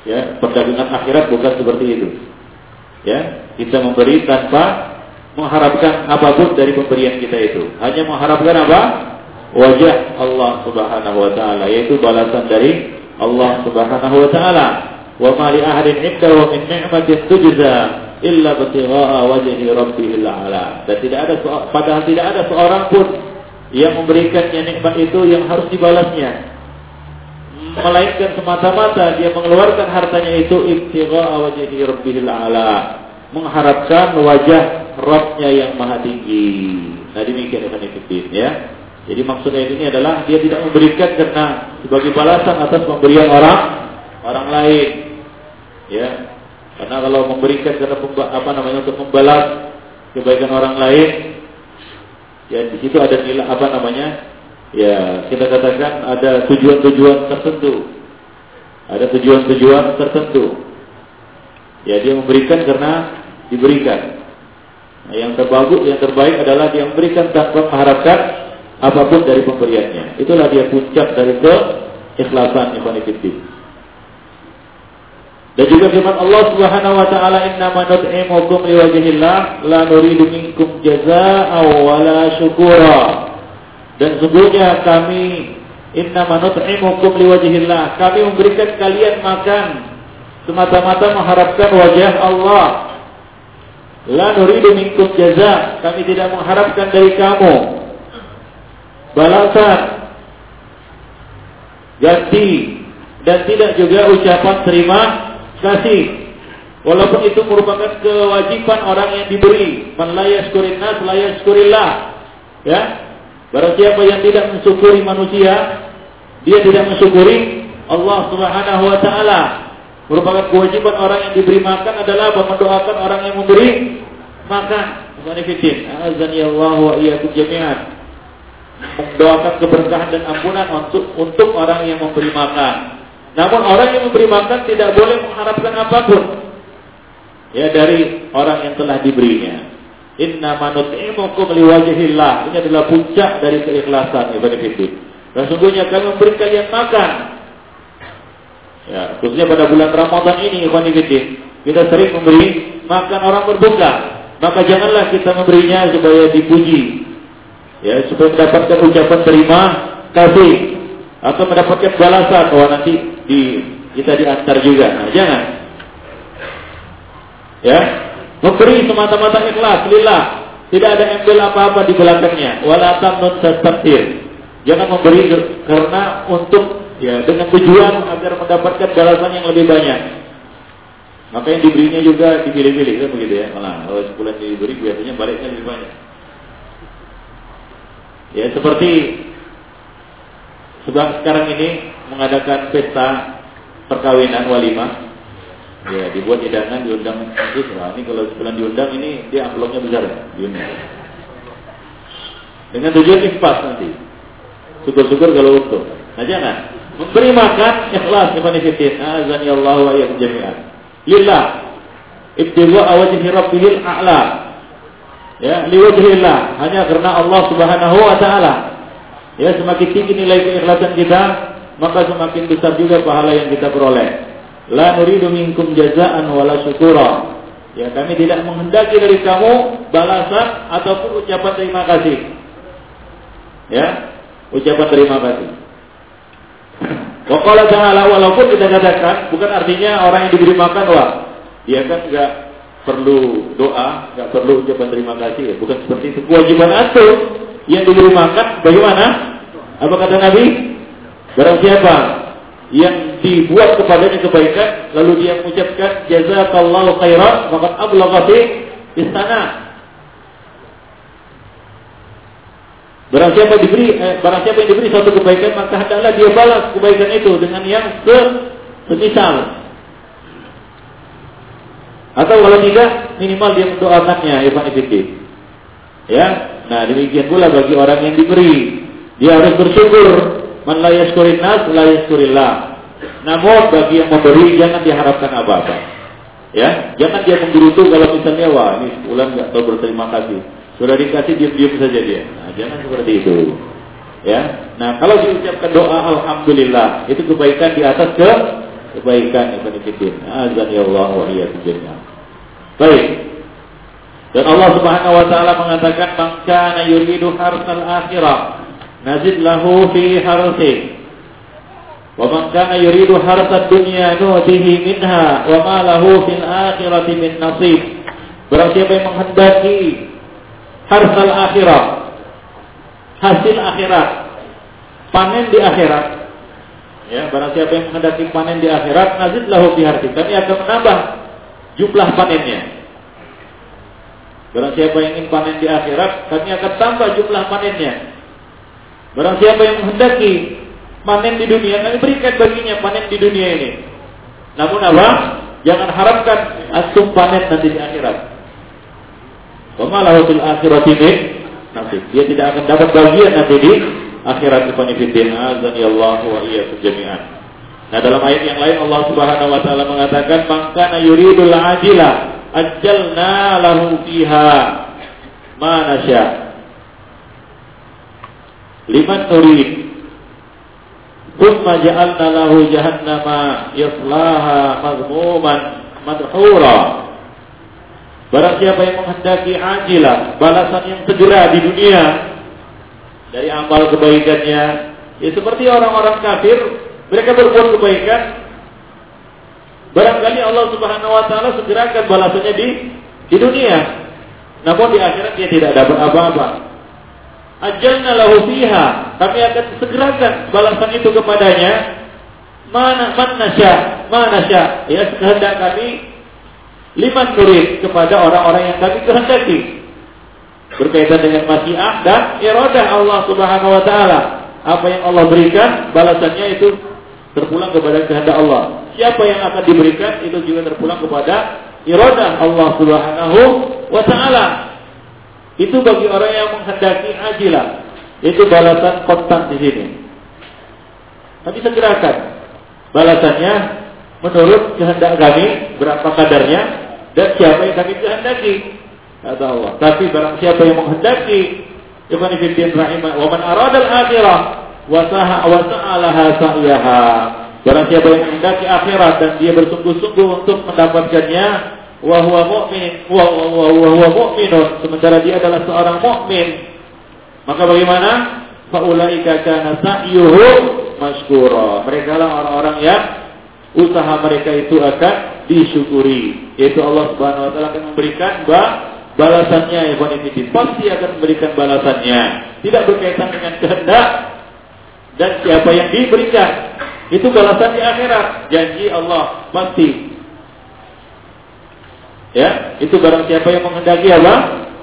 Ya perdagangan akhirat bukan seperti itu. Ya kita memberi tanpa mengharapkan apa pun dari pemberian kita itu. Hanya mengharapkan apa? Wajah Allah Subhanahu wa taala, yaitu balasan dari Allah Subhanahu wa taala. Wa ma li ahadin indahu min ni'matin tujza illa batigha'a wajhi rabbihil a'la. Dan tidak ada padahal tidak ada seorang pun yang memberikannya nikmat itu yang harus dibalasnya. Melainkan semata-mata dia mengeluarkan hartanya itu ibtigha'a wajhi rabbihil a'la mengharapkan wajah Robnya yang maha tinggi. Nah demikian Ibn ya. Jadi maksudnya ini adalah dia tidak memberikan karena sebagai balasan atas pemberian orang orang lain. Ya. Karena kalau memberikan karena apa namanya untuk membalas kebaikan orang lain, ya di situ ada nilai apa namanya? Ya kita katakan ada tujuan-tujuan tertentu. Ada tujuan-tujuan tertentu. Ya dia memberikan karena diberikan. Nah, yang terbagus, yang terbaik adalah dia memberikan tanpa mengharapkan apa pun dari pemberiannya. Itulah dia puncak dari keikhlasan ikhwanifiddin. Dan juga firman Allah Subhanahu wa taala inna ma nut'imukum liwajhillah la nuridu minkum jazaa'an wala syukura. Dan sungguhnya kami inna ma nut'imukum liwajhillah. Kami memberikan kalian makan semata-mata mengharapkan wajah Allah La nuridu minkum jaza. Kami tidak mengharapkan dari kamu balasan, ganti, dan tidak juga ucapan terima kasih. Walaupun itu merupakan kewajiban orang yang diberi. Man la yashkurin nas la yashkurillah. Ya. Barang siapa yang tidak mensyukuri manusia, dia tidak mensyukuri Allah Subhanahu wa taala. Merupakan kewajiban orang yang diberi makan adalah mendoakan orang yang memberi makan. Musanifidin, azani Allah wa iyyakum jami'an. Mendoakan keberkahan dan ampunan untuk untuk orang yang memberi makan. Namun orang yang memberi makan tidak boleh mengharapkan apa pun ya dari orang yang telah diberinya. Inna manut'imukum liwajhillah. Ini adalah puncak dari keikhlasan ibadah itu. Dan sungguhnya kami memberi kalian makan. Ya, khususnya pada bulan Ramadan ini ikhwan kita sering memberi makan orang berbuka. Maka janganlah kita memberinya supaya dipuji. Ya, supaya mendapatkan ucapan terima kasih atau mendapatkan balasan bahwa nanti di kita diantar juga. Nah, jangan. Ya, memberi semata-mata ikhlas, lillah. Tidak ada embel apa-apa di belakangnya. Wala tamnun tastaktir. Jangan memberi karena untuk ya dengan tujuan agar mendapatkan balasan yang lebih banyak. Maka yang diberinya juga dipilih-pilih kan begitu ya. Malah kalau sebulan diberi biasanya baliknya lebih banyak. Ya seperti sebab sekarang ini mengadakan pesta perkawinan walimah Ya, dibuat hidangan, diundang khusus. Wah, ini kalau sebulan diundang ini dia amplopnya besar ya. Dengan tujuan ikhlas nanti. Syukur-syukur kalau utuh. Nah jangan. Memberi makan ikhlas kepada fitin. Azan ya Allah wa jami'an. Lillah. Ibtigha wajhi rabbihil a'la. Ya, liwajhillah. Hanya karena Allah Subhanahu wa taala. Ya, semakin tinggi nilai keikhlasan kita, maka semakin besar juga pahala yang kita peroleh. La nuridu minkum jazaan wala syukura. Ya, kami tidak menghendaki dari kamu balasan ataupun ucapan terima kasih. Ya, ucapan terima kasih. Waqala ta'ala walaupun kita katakan bukan artinya orang yang diberi makan wah dia kan enggak perlu doa, enggak perlu ucapan terima kasih, ya. bukan seperti itu. Kewajiban antum yang diberi makan bagaimana? Apa kata Nabi? Barang siapa yang dibuat kepadanya kebaikan lalu dia mengucapkan jazakallahu khairan maka ablagha fi istana Barang siapa diberi eh, barang siapa yang diberi satu kebaikan maka hendaklah dia balas kebaikan itu dengan yang se semisal. Atau kalau tidak minimal dia mendoakannya Ibn Ibn Ya, nah demikian pula bagi orang yang diberi dia harus bersyukur Man la yashkurin nas la yashkurillah. Namun bagi yang memberi jangan diharapkan apa-apa. Ya, jangan dia menggerutu kalau misalnya wah ini bulan nggak tahu berterima kasih. Sudah dikasih diam-diam saja dia. Nah, jangan seperti itu. Ya. Nah, kalau diucapkan doa alhamdulillah, itu kebaikan di atas ke kebaikan yang penting Azan ya Allah wa iyyakum jami'an. Baik. Dan Allah Subhanahu wa taala mengatakan, "Man kana yuridu harsal akhirah nazid lahu fi harthi wa man kana yuridu harta dunya nu'tihi minha wa ma lahu fil akhirati min nasib. Barang siapa yang menghendaki harta akhirat hasil akhirat panen di akhirat ya barang siapa yang menghendaki panen di akhirat nazid lahu fi harthi kami akan menambah jumlah panennya Barang siapa yang ingin panen di akhirat, kami akan tambah jumlah panennya. Barang siapa yang menghendaki panen di dunia, kami berikan baginya panen di dunia ini. Namun apa? Jangan harapkan antum panen nanti di akhirat. Wamalahu fil akhirat ini nanti dia tidak akan dapat bagian nanti di akhirat Ikhwanifiddin azani Allah wa iyyakum jami'an. Nah dalam ayat yang lain Allah Subhanahu wa taala mengatakan man kana yuridul ajila ajjalna lahu fiha ma nasya' liman nurid Thumma ja'alna lahu jahannama yaslaha mazmuman madhura. Barang siapa yang menghendaki ajilah balasan yang segera di dunia dari amal kebaikannya ya seperti orang-orang kafir mereka berbuat kebaikan. Barangkali Allah Subhanahu wa taala segerakan balasannya di di dunia. Namun di akhirat dia tidak dapat apa-apa. Ajalna lahu fiha. Kami akan segerakan balasan itu kepadanya. Mana man nasya mana nasya ya kehendak kami Liman nurid kepada orang-orang yang kami kehendaki. Berkaitan dengan masyiah dan iradah Allah Subhanahu wa taala. Apa yang Allah berikan, balasannya itu terpulang kepada kehendak Allah. Siapa yang akan diberikan itu juga terpulang kepada iradah Allah Subhanahu wa taala. Itu bagi orang yang menghendaki ajilah. Itu balasan kontan di sini. Tapi segerakan. Balasannya menurut kehendak kami berapa kadarnya dan siapa yang kami kehendaki kata Allah. Tapi barang siapa yang menghendaki Ibn Fiddin rahimah wa man aradal akhirah wa saha wa sa'alaha sa'yaha. Barang siapa yang menghendaki akhirat dan dia bersungguh-sungguh untuk mendapatkannya wa huwa mu'min wa huwa mu'minun sementara dia adalah seorang mukmin maka bagaimana faulaika kana sa'yuhum maskura mereka lah orang-orang yang usaha mereka itu akan disyukuri. Yaitu Allah Subhanahu wa taala akan memberikan balasannya ya Pasti akan memberikan balasannya. Tidak berkaitan dengan kehendak dan siapa yang diberikan. Itu balasan di akhirat. Janji Allah pasti. Ya, itu barang siapa yang menghendaki apa?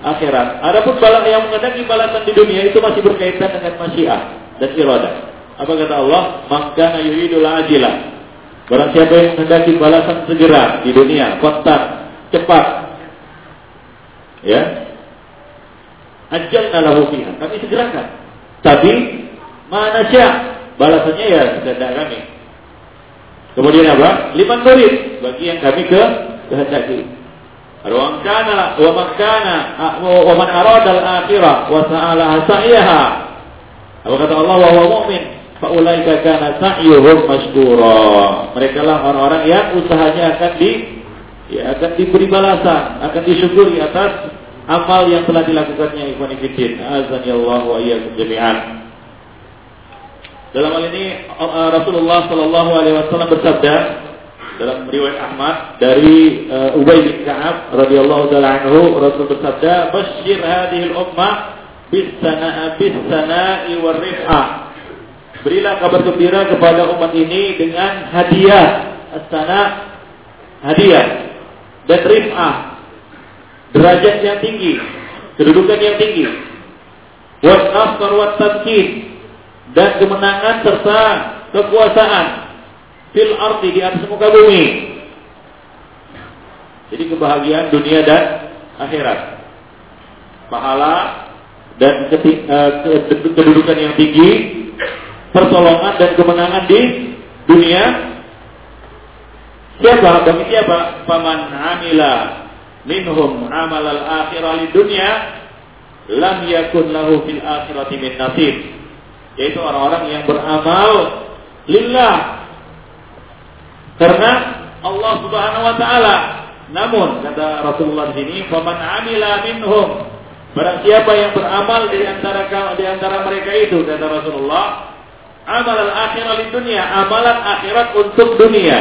Akhirat. Adapun balasan yang menghendaki balasan di dunia itu masih berkaitan dengan masyiah dan iradah. Apa kata Allah? Maka yuridul ajilah Barang siapa yang menghendaki balasan segera di dunia, kontak, cepat. Ya. Ajalna lahu. Kami segerakan. Tapi mana syak balasannya ya kehendak kami. Kemudian apa? Lima murid bagi yang kami ke kehendaki. Ruang kana wa makana wa man al-akhirah wa sa'ala sa'iha. Apa kata Allah wa huwa mu'min kana sa'yuhum masykura. Mereka lah orang-orang yang usahanya akan di ya akan diberi balasan, akan disyukuri atas amal yang telah dilakukannya ikhwan fillah. Azani Allah wa iyyakum jami'an. Dalam hal ini uh, Rasulullah Shallallahu alaihi wasallam bersabda dalam riwayat Ahmad dari uh, Ubay bin Ka'ab radhiyallahu taala anhu Rasul bersabda basyir hadhil ummah bis sana'a bis sana'i Berilah kabar gembira kepada umat ini dengan hadiah astana hadiah dan rif'ah derajat yang tinggi kedudukan yang tinggi. Wat nasr wat tamkin dan kemenangan serta kekuasaan fil arti di atas muka bumi. Jadi kebahagiaan dunia dan akhirat. Pahala dan eh, kedudukan yang tinggi pertolongan dan kemenangan di dunia. Siapa bagi siapa? Paman amila minhum amal al akhirah dunia lam yakun lahu fil akhirati min nasib yaitu orang-orang yang beramal lillah karena Allah Subhanahu wa taala namun kata Rasulullah di sini faman amila minhum barang siapa yang beramal di antara di antara mereka itu kata Rasulullah amalan akhirat dunia, amalan akhirat untuk dunia.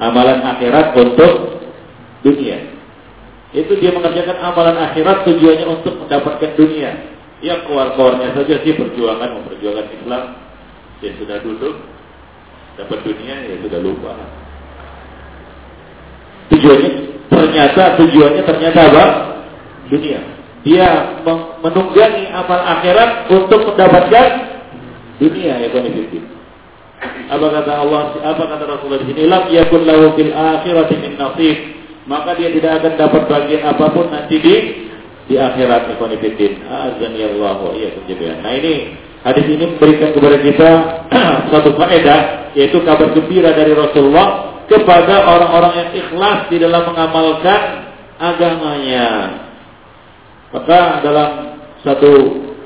Amalan akhirat untuk dunia. Itu dia mengerjakan amalan akhirat tujuannya untuk mendapatkan dunia. Ya keluar-keluarnya saja sih perjuangan memperjuangkan Islam. Dia sudah duduk, dapat dunia ya sudah lupa. Tujuannya ternyata tujuannya ternyata apa? Dunia dia menunggangi amal akhirat untuk mendapatkan dunia ya konfirmasi. Apa kata Allah? Apa kata Rasulullah di sini? Lam yakun lahu fil akhirati min nasib. Maka dia tidak akan dapat bagian apa pun nanti di di akhirat ikhwan Azan ya Allah wa Nah ini hadis ini memberikan kepada kita satu faedah yaitu kabar gembira dari Rasulullah kepada orang-orang yang ikhlas di dalam mengamalkan agamanya. Maka dalam satu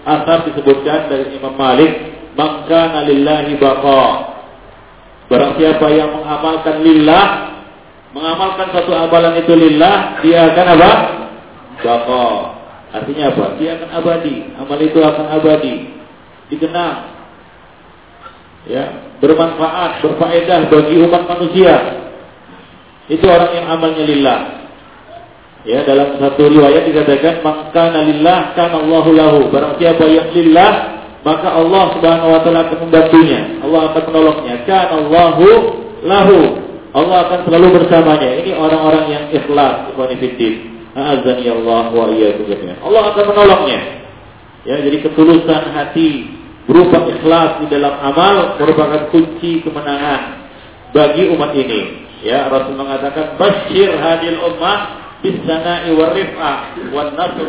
asar disebutkan dari Imam Malik, maka nalillahi baqa. Barang siapa yang mengamalkan lillah, mengamalkan satu amalan itu lillah, dia akan apa? Baqa. Artinya apa? Dia akan abadi. Amal itu akan abadi. Dikenang. Ya, bermanfaat, berfaedah bagi umat manusia. Itu orang yang amalnya lillah. Ya, dalam satu riwayat dikatakan maka lillah kana Allahu lahu. Barang siapa yang lillah, maka Allah Subhanahu wa taala akan membantunya. Allah akan menolongnya. Kana Allahu lahu. Allah akan selalu bersamanya. Ini orang-orang yang ikhlas, ikhwanifidin. Azani Allah wa Allah akan menolongnya. Ya, jadi ketulusan hati berupa ikhlas di dalam amal merupakan kunci kemenangan bagi umat ini. Ya, Rasul mengatakan basyir hadil ummah bisana'i wa rif'ah wa nasr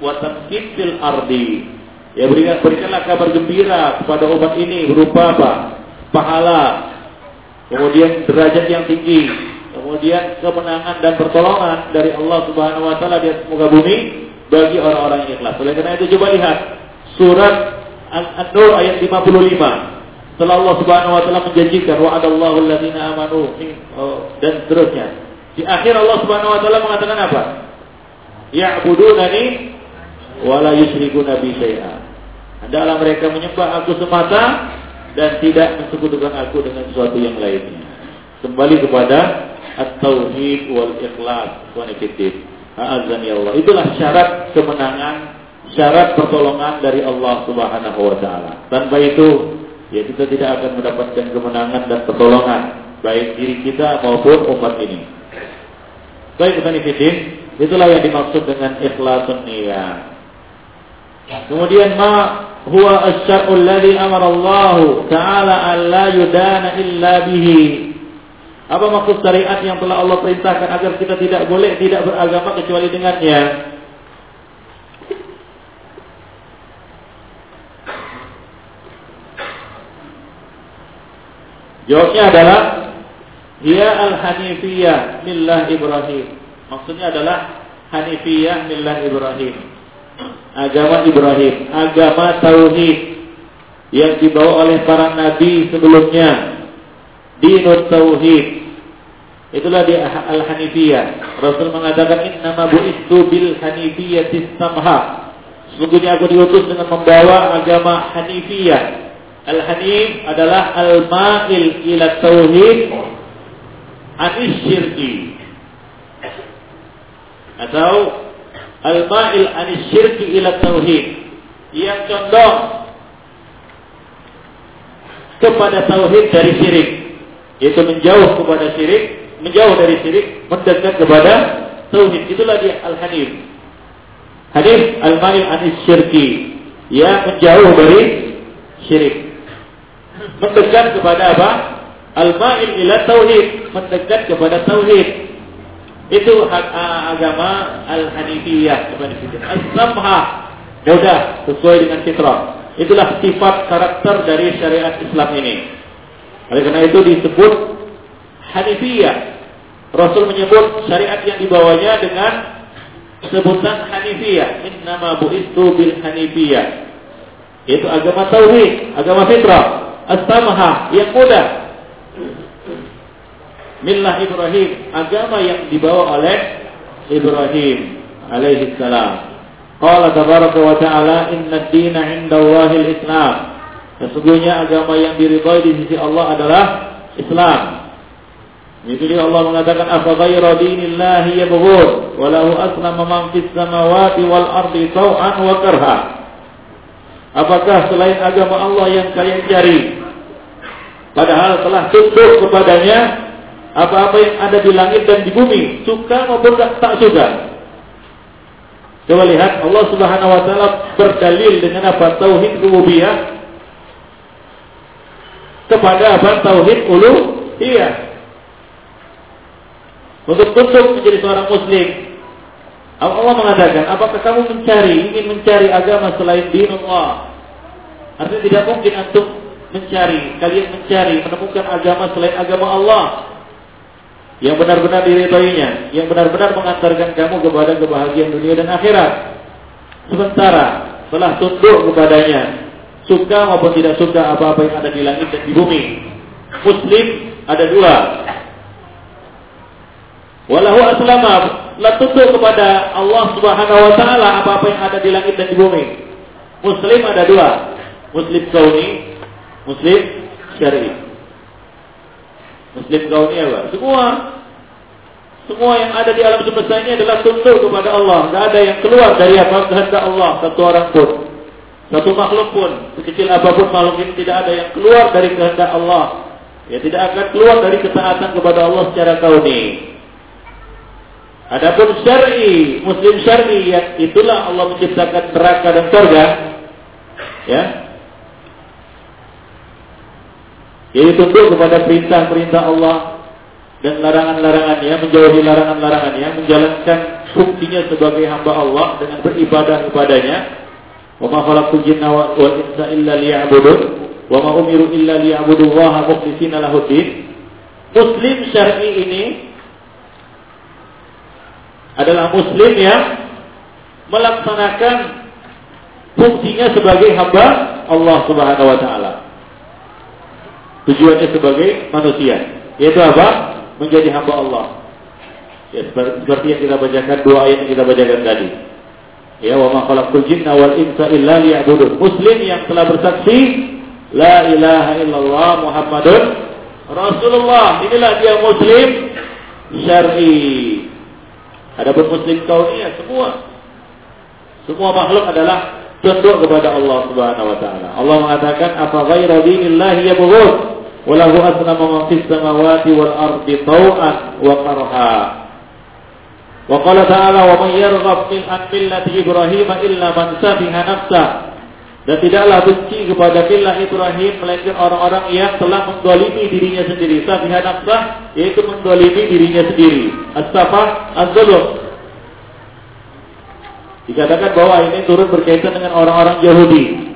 wa tamkid ardi. Ya berikan berikanlah kabar gembira kepada umat ini berupa apa? Pahala, kemudian derajat yang tinggi, kemudian kemenangan dan pertolongan dari Allah Subhanahu wa taala di muka bumi bagi orang-orang yang ikhlas. Oleh karena itu coba lihat surat An-Nur ayat 55. Setelah Allah Subhanahu wa taala menjanjikan wa adallahu alladziina amanu oh, dan seterusnya. Di akhir Allah Subhanahu wa taala mengatakan apa? Ya'budunani wa la yusyrikuna bi syai'a. Adalah mereka menyembah aku semata dan tidak mensekutukan aku dengan sesuatu yang lainnya. Kembali kepada at-tauhid wal ikhlas wa Allah. Itulah syarat kemenangan, syarat pertolongan dari Allah Subhanahu wa taala. Tanpa itu ya kita tidak akan mendapatkan kemenangan dan pertolongan baik diri kita maupun umat ini. Baik Ikhwanifidin, itulah yang dimaksud dengan ikhlasun niyat. Kemudian ma huwa asy-syar'u alladhi amara Allah ta'ala an la yudana illa bihi apa maksud syariat yang telah Allah perintahkan agar kita tidak boleh tidak beragama kecuali dengannya? Jawabnya adalah Ya al-Hanifiyah millah Ibrahim. Maksudnya adalah Hanifiyah millah Ibrahim. Agama Ibrahim, agama tauhid yang dibawa oleh para nabi sebelumnya dinut tauhid. Itulah dia al-hanifiyah. Rasul mengatakan innama bu'istu bil hanifiyatis samha. Sesungguhnya aku diutus dengan membawa agama hanifiyah. Al-hanif adalah al-ma'il ila tauhid anis syirki. Atau al-ma'il anis syirki ila tauhid. Yang condong kepada tauhid dari syirik yaitu menjauh kepada syirik, menjauh dari syirik, mendekat kepada tauhid. Itulah dia al-hanif. Hanif al-mail anis syirki. Ya menjauh dari syirik. Mendekat kepada apa? Al-mail ila tauhid, mendekat kepada tauhid. Itu hak agama al-hanifiyah As-samha. Ya sesuai dengan fitrah. Itulah sifat karakter dari syariat Islam ini. Oleh karena itu disebut Hanifiyah. Rasul menyebut syariat yang dibawanya dengan sebutan Hanifiyah. Innama bu'istu bil Hanifiyah. Yaitu agama tauhid, agama fitrah, as-samahah yang mudah. Millah Ibrahim, agama yang dibawa oleh Ibrahim alaihi salam. Qala tabaraka wa ta'ala inna ad-dina 'inda Allahil Islam. Sesungguhnya agama yang diridhai di sisi Allah adalah Islam. Jadi Allah mengatakan apa ghayra dinillahi yabghun wa lahu aslama man fis samawati wal ardi taw'an wa karha. Apakah selain agama Allah yang kalian cari? Padahal telah tunduk kepadanya apa-apa yang ada di langit dan di bumi, suka maupun tak suka. Coba lihat Allah Subhanahu wa taala berdalil dengan apa? Tauhid rububiyah kepada apa? Tauhid ulu iya. Untuk tutup menjadi seorang muslim. Allah mengatakan, apakah kamu mencari, ingin mencari agama selain din Allah? Artinya tidak mungkin untuk mencari, kalian mencari, menemukan agama selain agama Allah yang benar-benar diridhoinya, yang benar-benar mengantarkan kamu kepada kebahagiaan dunia dan akhirat. Sementara telah tunduk kepadanya, suka maupun tidak suka apa-apa yang ada di langit dan di bumi. Muslim ada dua. Walahu aslama la kepada Allah Subhanahu wa taala apa-apa yang ada di langit dan di bumi. Muslim ada dua. Muslim kauni, muslim syar'i. Muslim kauni apa? Semua semua yang ada di alam semesta ini adalah tunduk kepada Allah. Tidak ada yang keluar dari apa kehendak Allah satu orang pun. Satu makhluk pun, sekecil apa pun makhluk ini tidak ada yang keluar dari kehendak Allah. Ya tidak akan keluar dari ketaatan kepada Allah secara kauni. Adapun syar'i, muslim syar'i yang itulah Allah menciptakan neraka dan surga. Ya. Jadi tunduk kepada perintah-perintah Allah dan larangan-larangannya, menjauhi larangan-larangannya, menjalankan fungsinya sebagai hamba Allah dengan beribadah kepadanya. Ma khalaqtul jinna wal insa illa liya'budun wa ma umiru illa liya'budullaha mukhlishina lahuddin. Muslim syar'i ini adalah muslim yang melaksanakan fungsinya sebagai hamba Allah Subhanahu wa taala. Tujuannya sebagai manusia, yaitu apa? Menjadi hamba Allah. Ya, seperti yang kita bacakan dua ayat yang kita bacakan tadi. Ya, wa ma khalaqtul jinna wal insa illa liya'budun. Muslim yang telah bersaksi la ilaha illallah Muhammadun Rasulullah. Inilah dia muslim syar'i. Adapun muslim kauniyah semua semua makhluk adalah tunduk kepada Allah Subhanahu wa taala. Allah mengatakan apa ghaira dinillahi yabghun wa lahu asnamu fis samawati wal ardi taw'an wa karha. Wa qala ta'ala wa man yarghab min an millati Ibrahim illa man. Dan tidaklah benci kepada millah Ibrahim melainkan orang-orang yang telah mendolimi dirinya sendiri. Safiha nafsa yaitu mendolimi dirinya sendiri. As-safa az-zulm. Dikatakan bahwa ini turut berkaitan dengan orang-orang Yahudi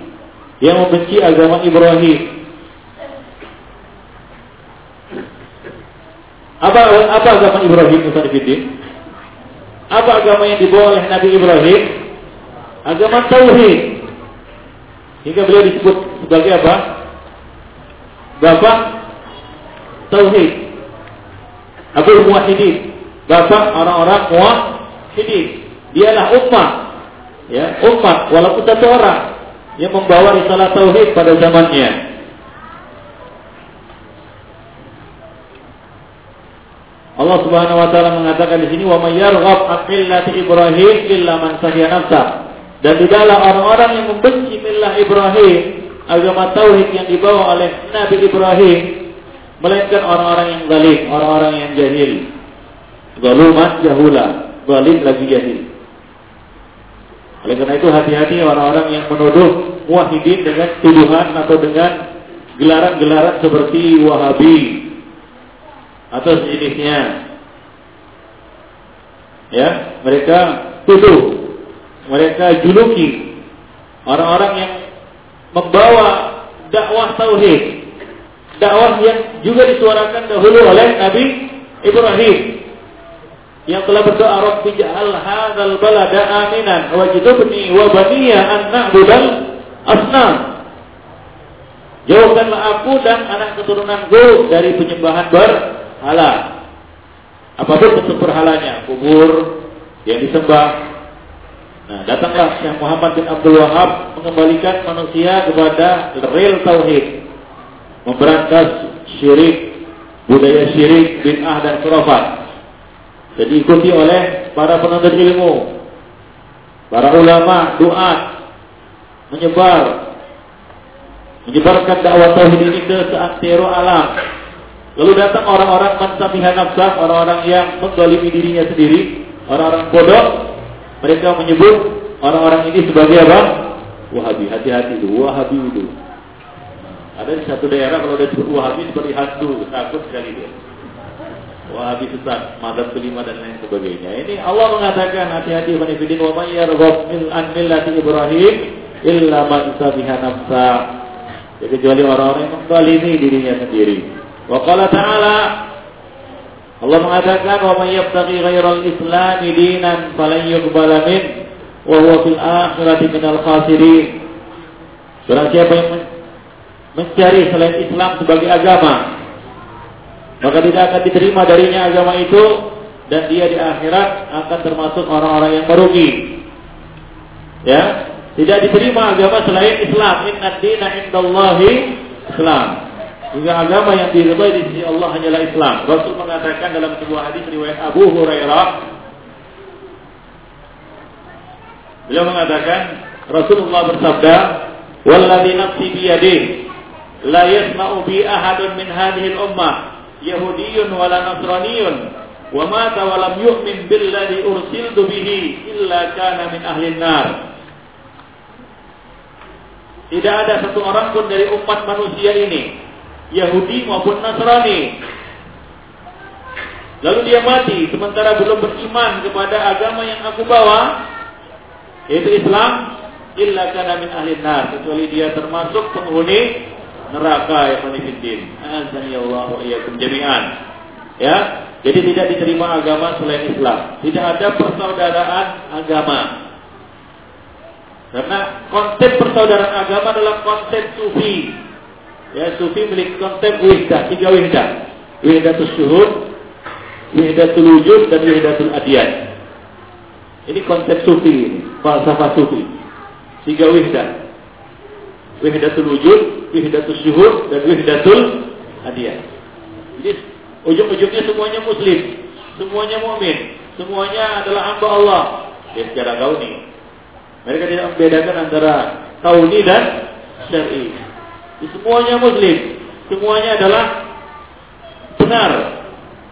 yang membenci agama Ibrahim. Apa apa agama Ibrahim Ustaz Apa agama yang dibawa oleh Nabi Ibrahim? Agama tauhid. Hingga beliau disebut sebagai apa? Bapak Tauhid. Abu Muwahhidin. Bapak orang-orang Muwahhidin. Dialah umat. Ya, umat walaupun satu orang yang membawa risalah tauhid pada zamannya. Allah Subhanahu wa taala mengatakan di sini wa may yarghab an Ibrahim illa man nafsa. Dan tidaklah orang-orang yang membenci milah Ibrahim, agama tauhid yang dibawa oleh Nabi Ibrahim, melainkan orang-orang yang zalim, orang-orang yang jahil. Zaluman jahula, zalim lagi jahil. Oleh karena itu hati-hati orang-orang yang menuduh muwahhidin dengan tuduhan atau dengan gelaran-gelaran seperti Wahabi atau sejenisnya. Ya, mereka tuduh mereka juluki orang-orang yang membawa dakwah tauhid, dakwah yang juga disuarakan dahulu oleh Nabi Ibrahim yang telah berdoa Rabbi ja'al hadzal balada aminan wajidubni wa baniya an na'budal asnam Jauhkanlah aku dan anak keturunanku dari penyembahan berhala. Apa pun bentuk berhalanya, kubur yang disembah, Nah, datanglah Syekh Muhammad bin Abdul Wahab mengembalikan manusia kepada real tauhid. Memberantas syirik, budaya syirik, bid'ah dan khurafat. Jadi diikuti oleh para penuntut ilmu, para ulama, doa, menyebar menyebarkan dakwah tauhid ini ke seantero alam. Lalu datang orang-orang mansafihan nafsah, orang-orang yang mendolimi dirinya sendiri, orang-orang bodoh mereka menyebut orang-orang ini sebagai apa? Wahabi. Hati-hati itu. Wahabi itu. Ada di satu daerah kalau ada disebut Wahabi seperti hantu, takut sekali dia. Wahabi sesat, madhab kelima dan lain sebagainya. Ini Allah mengatakan hati-hati manifidin wa may yarghab min an millati Ibrahim illa man sabiha nafsa. Ya, kecuali orang-orang yang menzalimi dirinya sendiri. Wa qala ta'ala Allah mengatakan wa may yabtaghi ghairal islam dinan falan yuqbala min wa huwa fil akhirati minal khasirin. Barang siapa yang mencari selain Islam sebagai agama, maka tidak akan diterima darinya agama itu dan dia di akhirat akan termasuk orang-orang yang merugi. Ya, tidak diterima agama selain Islam. Inna dina indallahi Islam. Hingga agama yang diridhai di sisi Allah hanyalah Islam. Rasul mengatakan dalam sebuah hadis riwayat Abu Hurairah Beliau mengatakan Rasulullah bersabda, "Walladzi nafsi biyadihi la yasma'u bi ahadun min hadhihi al-ummah yahudiyyun wala nasraniyyun wa mata wa lam yu'min billadhi ursiltu bihi illa kana min ahli nar tidak ada satu orang pun dari umat manusia ini Yahudi maupun Nasrani. Lalu dia mati sementara belum beriman kepada agama yang aku bawa yaitu Islam illa kana min ahli nar kecuali dia termasuk penghuni neraka ya khonifidin azani Allah wa iyyakum ya jadi tidak diterima agama selain Islam. Tidak ada persaudaraan agama. Karena konsep persaudaraan agama adalah konsep sufi ya sufi memiliki konsep wihdah tiga wihdah wihdatus syuhud wihdatul wujud dan wihdatul adiyat ini konsep sufi falsafah sufi tiga wihdah wihdatul wujud, wihdatul syuhud, dan wihdatul hadiah. Jadi ujung-ujungnya semuanya muslim, semuanya mukmin, semuanya adalah hamba Allah. Ya secara kauni. Mereka tidak membedakan antara kauni dan syar'i. Semuanya muslim, semuanya adalah benar.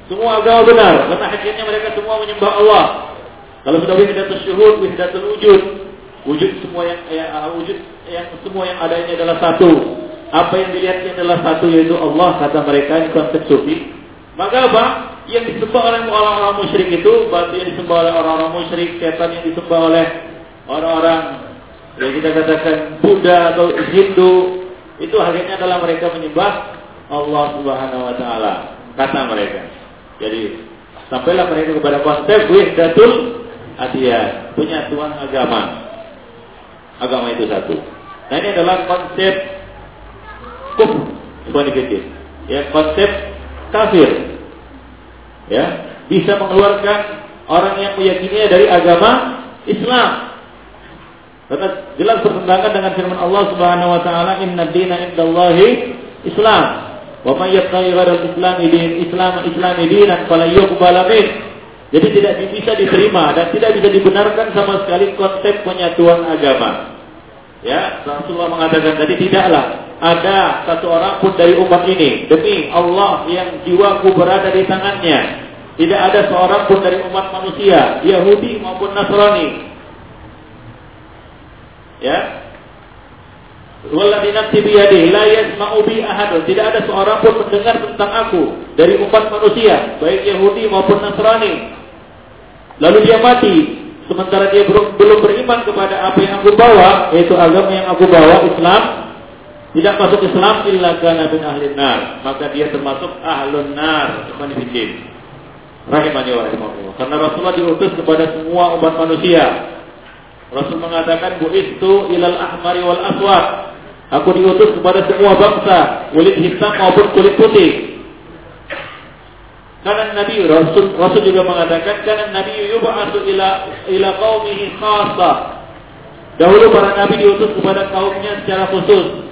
Semua agama benar karena hakikatnya mereka semua menyembah Allah. Kalau sudah wihdatul syuhud, wihdatul wujud, wujud semua yang ya, wujud yang semua yang ada ini adalah satu. Apa yang dilihatnya adalah satu yaitu Allah kata mereka ini konsep sufi. Maka apa? Yang disembah oleh orang-orang musyrik itu batu yang disembah oleh orang-orang musyrik, setan yang disembah oleh orang-orang yang kita katakan Buddha atau Hindu itu akhirnya adalah mereka menyembah Allah Subhanahu wa taala kata mereka. Jadi sampailah mereka kepada konsep wahdatul adiyah, penyatuan agama. Agama itu satu. Nah ini adalah konsep kufur, ya konsep kafir, ya bisa mengeluarkan orang yang meyakininya dari agama Islam. Karena jelas bertentangan dengan firman Allah Subhanahu wa taala, "Inna dina indallahi Islam." Wa may yabtaghi ghairal islami din Islam islami dinan fala yuqbal Jadi tidak bisa diterima dan tidak bisa dibenarkan sama sekali konsep penyatuan agama. Ya, Rasulullah mengatakan tadi tidaklah ada satu orang pun dari umat ini demi Allah yang jiwaku berada di tangannya. Tidak ada seorang pun dari umat manusia, Yahudi maupun Nasrani. Ya. Walladzi nafsi biyadihi la yasma'u bi ahad. Tidak ada seorang pun mendengar tentang aku dari umat manusia, baik Yahudi maupun Nasrani. Lalu dia mati, sementara dia belum, beriman kepada apa yang aku bawa, yaitu agama yang aku bawa, Islam, tidak masuk Islam illa kana bin ahli nar, maka dia termasuk ahlun nar. Rahimani wa rahimahullah. Karena Rasulullah diutus kepada semua umat manusia. Rasul mengatakan buistu ilal ahmari wal aswad. Aku diutus kepada semua bangsa, kulit hitam maupun kulit putih. Karena Nabi Rasul Rasul juga mengatakan karena Nabi yub'atsu ila ila qaumihi khassa. Dahulu para nabi diutus kepada kaumnya secara khusus.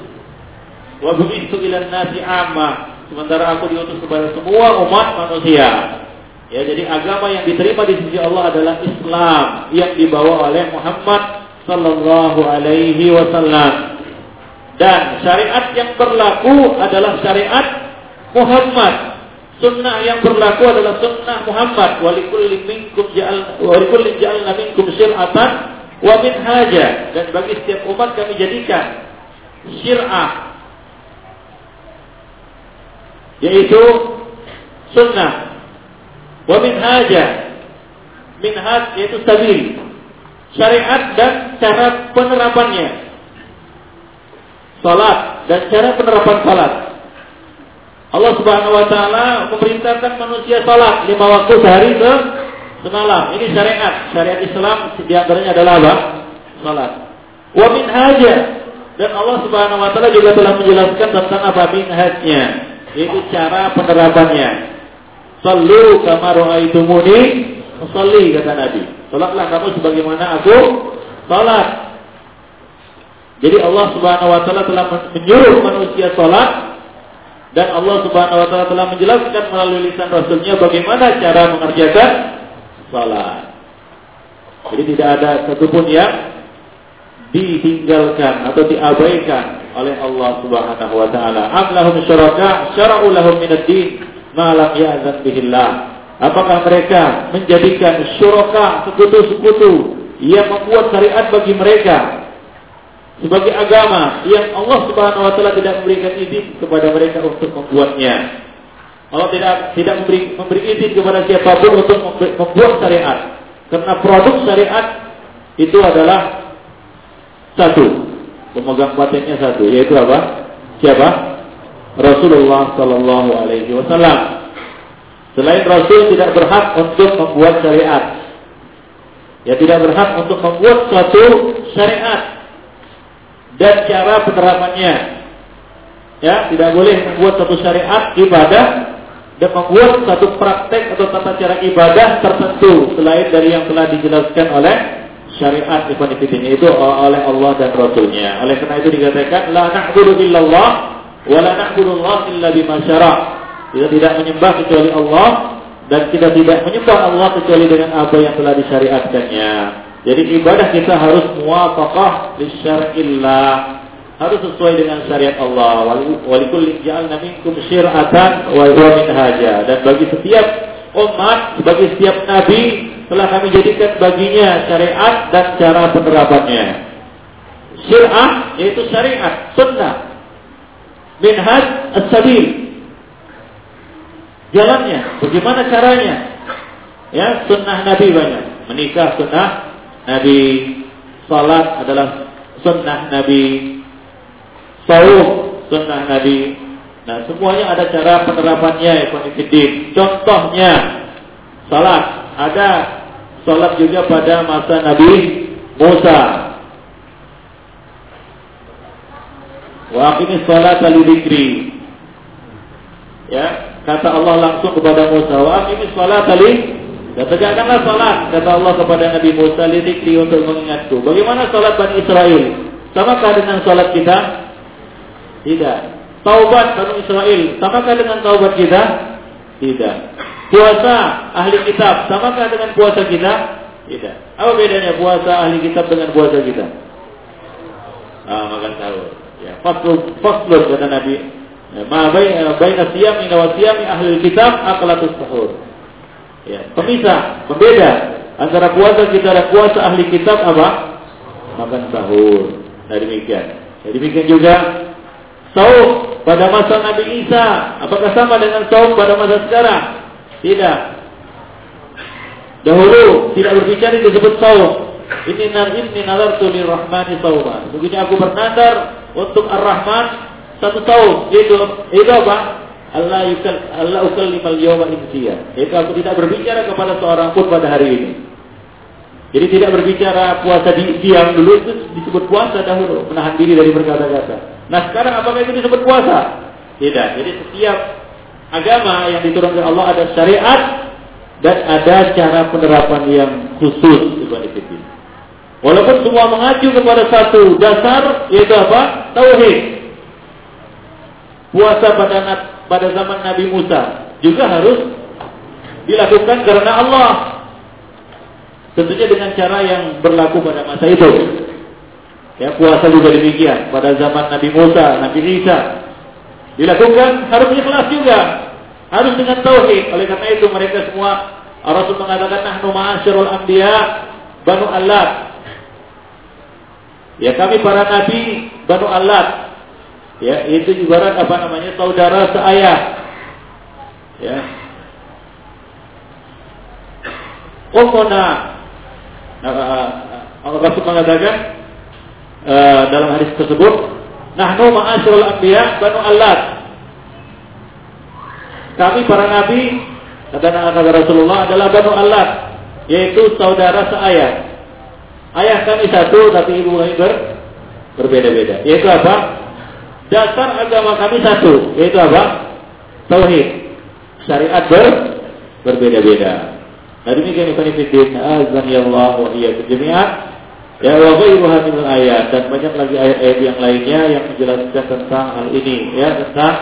Wa bu'itsu ila nasi amma. Sementara aku diutus kepada semua umat manusia. Ya, jadi agama yang diterima di sisi Allah adalah Islam yang dibawa oleh Muhammad sallallahu alaihi wasallam. Dan syariat yang berlaku adalah syariat Muhammad Sunnah yang berlaku adalah sunnah Muhammad. Walikulli minkum ja'al walikulli ja'alna syir'atan wa minhaja. Dan bagi setiap umat kami jadikan syir'ah yaitu sunnah wa minhaja minhaj yaitu sabil syariat dan cara penerapannya salat dan cara penerapan salat Allah Subhanahu wa taala memerintahkan manusia salat lima waktu sehari ke semalam. Ini syariat. Syariat Islam di antaranya adalah apa? Salat. Wa min haja dan Allah Subhanahu wa taala juga telah menjelaskan tentang apa minhajnya, yaitu cara penerapannya. Sallu kama raaitumuni usolli kata Nabi. Salatlah kamu sebagaimana aku salat. Jadi Allah Subhanahu wa taala telah menyuruh manusia salat dan Allah Subhanahu wa taala telah menjelaskan melalui lisan Rasulnya bagaimana cara mengerjakan salat. Jadi tidak ada satupun yang ditinggalkan atau diabaikan oleh Allah Subhanahu wa taala. Am lahum syuraka syara'u lahum min ad-din ma lam ya'zan bihillah. Apakah mereka menjadikan syuraka sekutu-sekutu yang membuat syariat bagi mereka sebagai agama yang Allah Subhanahu wa taala tidak memberikan izin kepada mereka untuk membuatnya. Allah tidak tidak memberi memberi izin kepada siapa pun untuk membuat syariat. Karena produk syariat itu adalah satu, pemegang patennya satu, yaitu apa? Siapa? Rasulullah Sallallahu Alaihi Wasallam. Selain Rasul tidak berhak untuk membuat syariat. Ya tidak berhak untuk membuat suatu syariat dan cara penerapannya. Ya, tidak boleh membuat satu syariat ibadah dan membuat satu praktek atau tata cara ibadah tertentu selain dari yang telah dijelaskan oleh syariat Ibn itu oleh Allah dan Rasulnya. Oleh karena itu dikatakan la na'budu illallah wa la na'budu Allah illa bima. Kita tidak menyembah kecuali Allah dan kita tidak menyembah Allah kecuali dengan apa yang telah disyariatkannya. Jadi ibadah kita harus muwafaqah lisyar'illah. Harus sesuai dengan syariat Allah. Walikulli ja'alna minkum syir'atan wa minhaja. Dan bagi setiap umat, bagi setiap nabi telah kami jadikan baginya syariat dan cara penerapannya. Syir'ah yaitu syariat, sunnah. Minhaj as-sabil. Jalannya, bagaimana caranya? Ya, sunnah Nabi banyak. Menikah sunnah Nabi Salat adalah sunnah Nabi Saum sunnah Nabi Nah semuanya ada cara penerapannya Ikhwanifiddin Contohnya Salat Ada salat juga pada masa Nabi Musa Wa aqimis salat li Ya, kata Allah langsung kepada Musa, "Wa aqimis salat li dan tegakkanlah salat kata Allah kepada Nabi Musa lidikri untuk mengingatku. Bagaimana salat Bani Israel? Samakah dengan salat kita? Tidak. Taubat Bani Israel, samakah dengan taubat kita? Tidak. Puasa ahli kitab, samakah dengan puasa kita? Tidak. Apa bedanya puasa ahli kitab dengan puasa kita? Ah, makan sahur. Ya, faslu faslu kata Nabi. Ya, ma baina baina siyami wa siyami ahli kitab aqlatus sahur. Ya, pemisah, pembeda antara puasa kita dan puasa ahli kitab apa? Makan sahur. Nah demikian. Ya, demikian juga saum pada masa Nabi Isa. Apakah sama dengan saum pada masa sekarang? Tidak. Dahulu tidak berbicara disebut saum. Ini nar ini nazartu lirrahmani sauma. Begitu aku bernadar untuk Ar-Rahman satu saum. Itu itu apa? Allah yukal Allah ukallimal yawma insiya. Itu aku tidak berbicara kepada seorang pun pada hari ini. Jadi tidak berbicara puasa di siang dulu itu disebut puasa dahulu, menahan diri dari berkata-kata. Nah sekarang apakah itu disebut puasa? Tidak. Jadi setiap agama yang diturunkan Allah ada syariat dan ada cara penerapan yang khusus itu Walaupun semua mengacu kepada satu dasar yaitu apa? Tauhid. Puasa pada pada zaman Nabi Musa juga harus dilakukan karena Allah. Tentunya dengan cara yang berlaku pada masa itu. Ya, puasa juga demikian pada zaman Nabi Musa, Nabi Isa. Dilakukan harus ikhlas juga. Harus dengan tauhid. Oleh karena itu mereka semua Rasul mengatakan nahnu ma'asyarul anbiya banu Allah. Ya kami para nabi banu Allah Ya, itu ibarat apa namanya saudara seayah. Ya. Ummuna Allah Rasul mengatakan uh, dalam hadis tersebut, nahnu ma'asyiral anbiya banu Allah. Kami para nabi kata kata Rasulullah adalah banu Allah, yaitu saudara seayah. Ayah kami satu tapi ibu kami ber, berbeda-beda. Yaitu apa? Dasar agama kami satu, yaitu apa? Tauhid. Syariat ber berbeda-beda. Nah demikian Ibn Fiddin Azan ya Allah wa iya jami'an Ya wa ghairuha min ayat dan banyak lagi ayat-ayat yang lainnya yang menjelaskan tentang hal ini ya tentang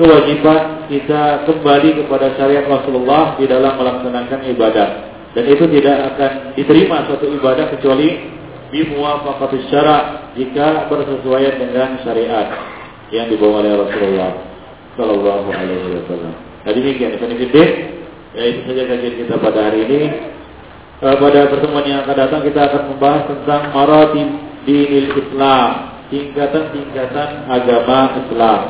kewajiban kita kembali kepada syariat Rasulullah di dalam melaksanakan ibadah dan itu tidak akan diterima suatu ibadah kecuali bimuwafaqati syara jika bersesuaian dengan syariat yang dibawa oleh Rasulullah Shallallahu Alaihi Wasallam. Nah demikian Ibn ya itu saja kajian kita pada hari ini. Eh, pada pertemuan yang akan datang kita akan membahas tentang maratib dinil Islam, tingkatan-tingkatan agama Islam.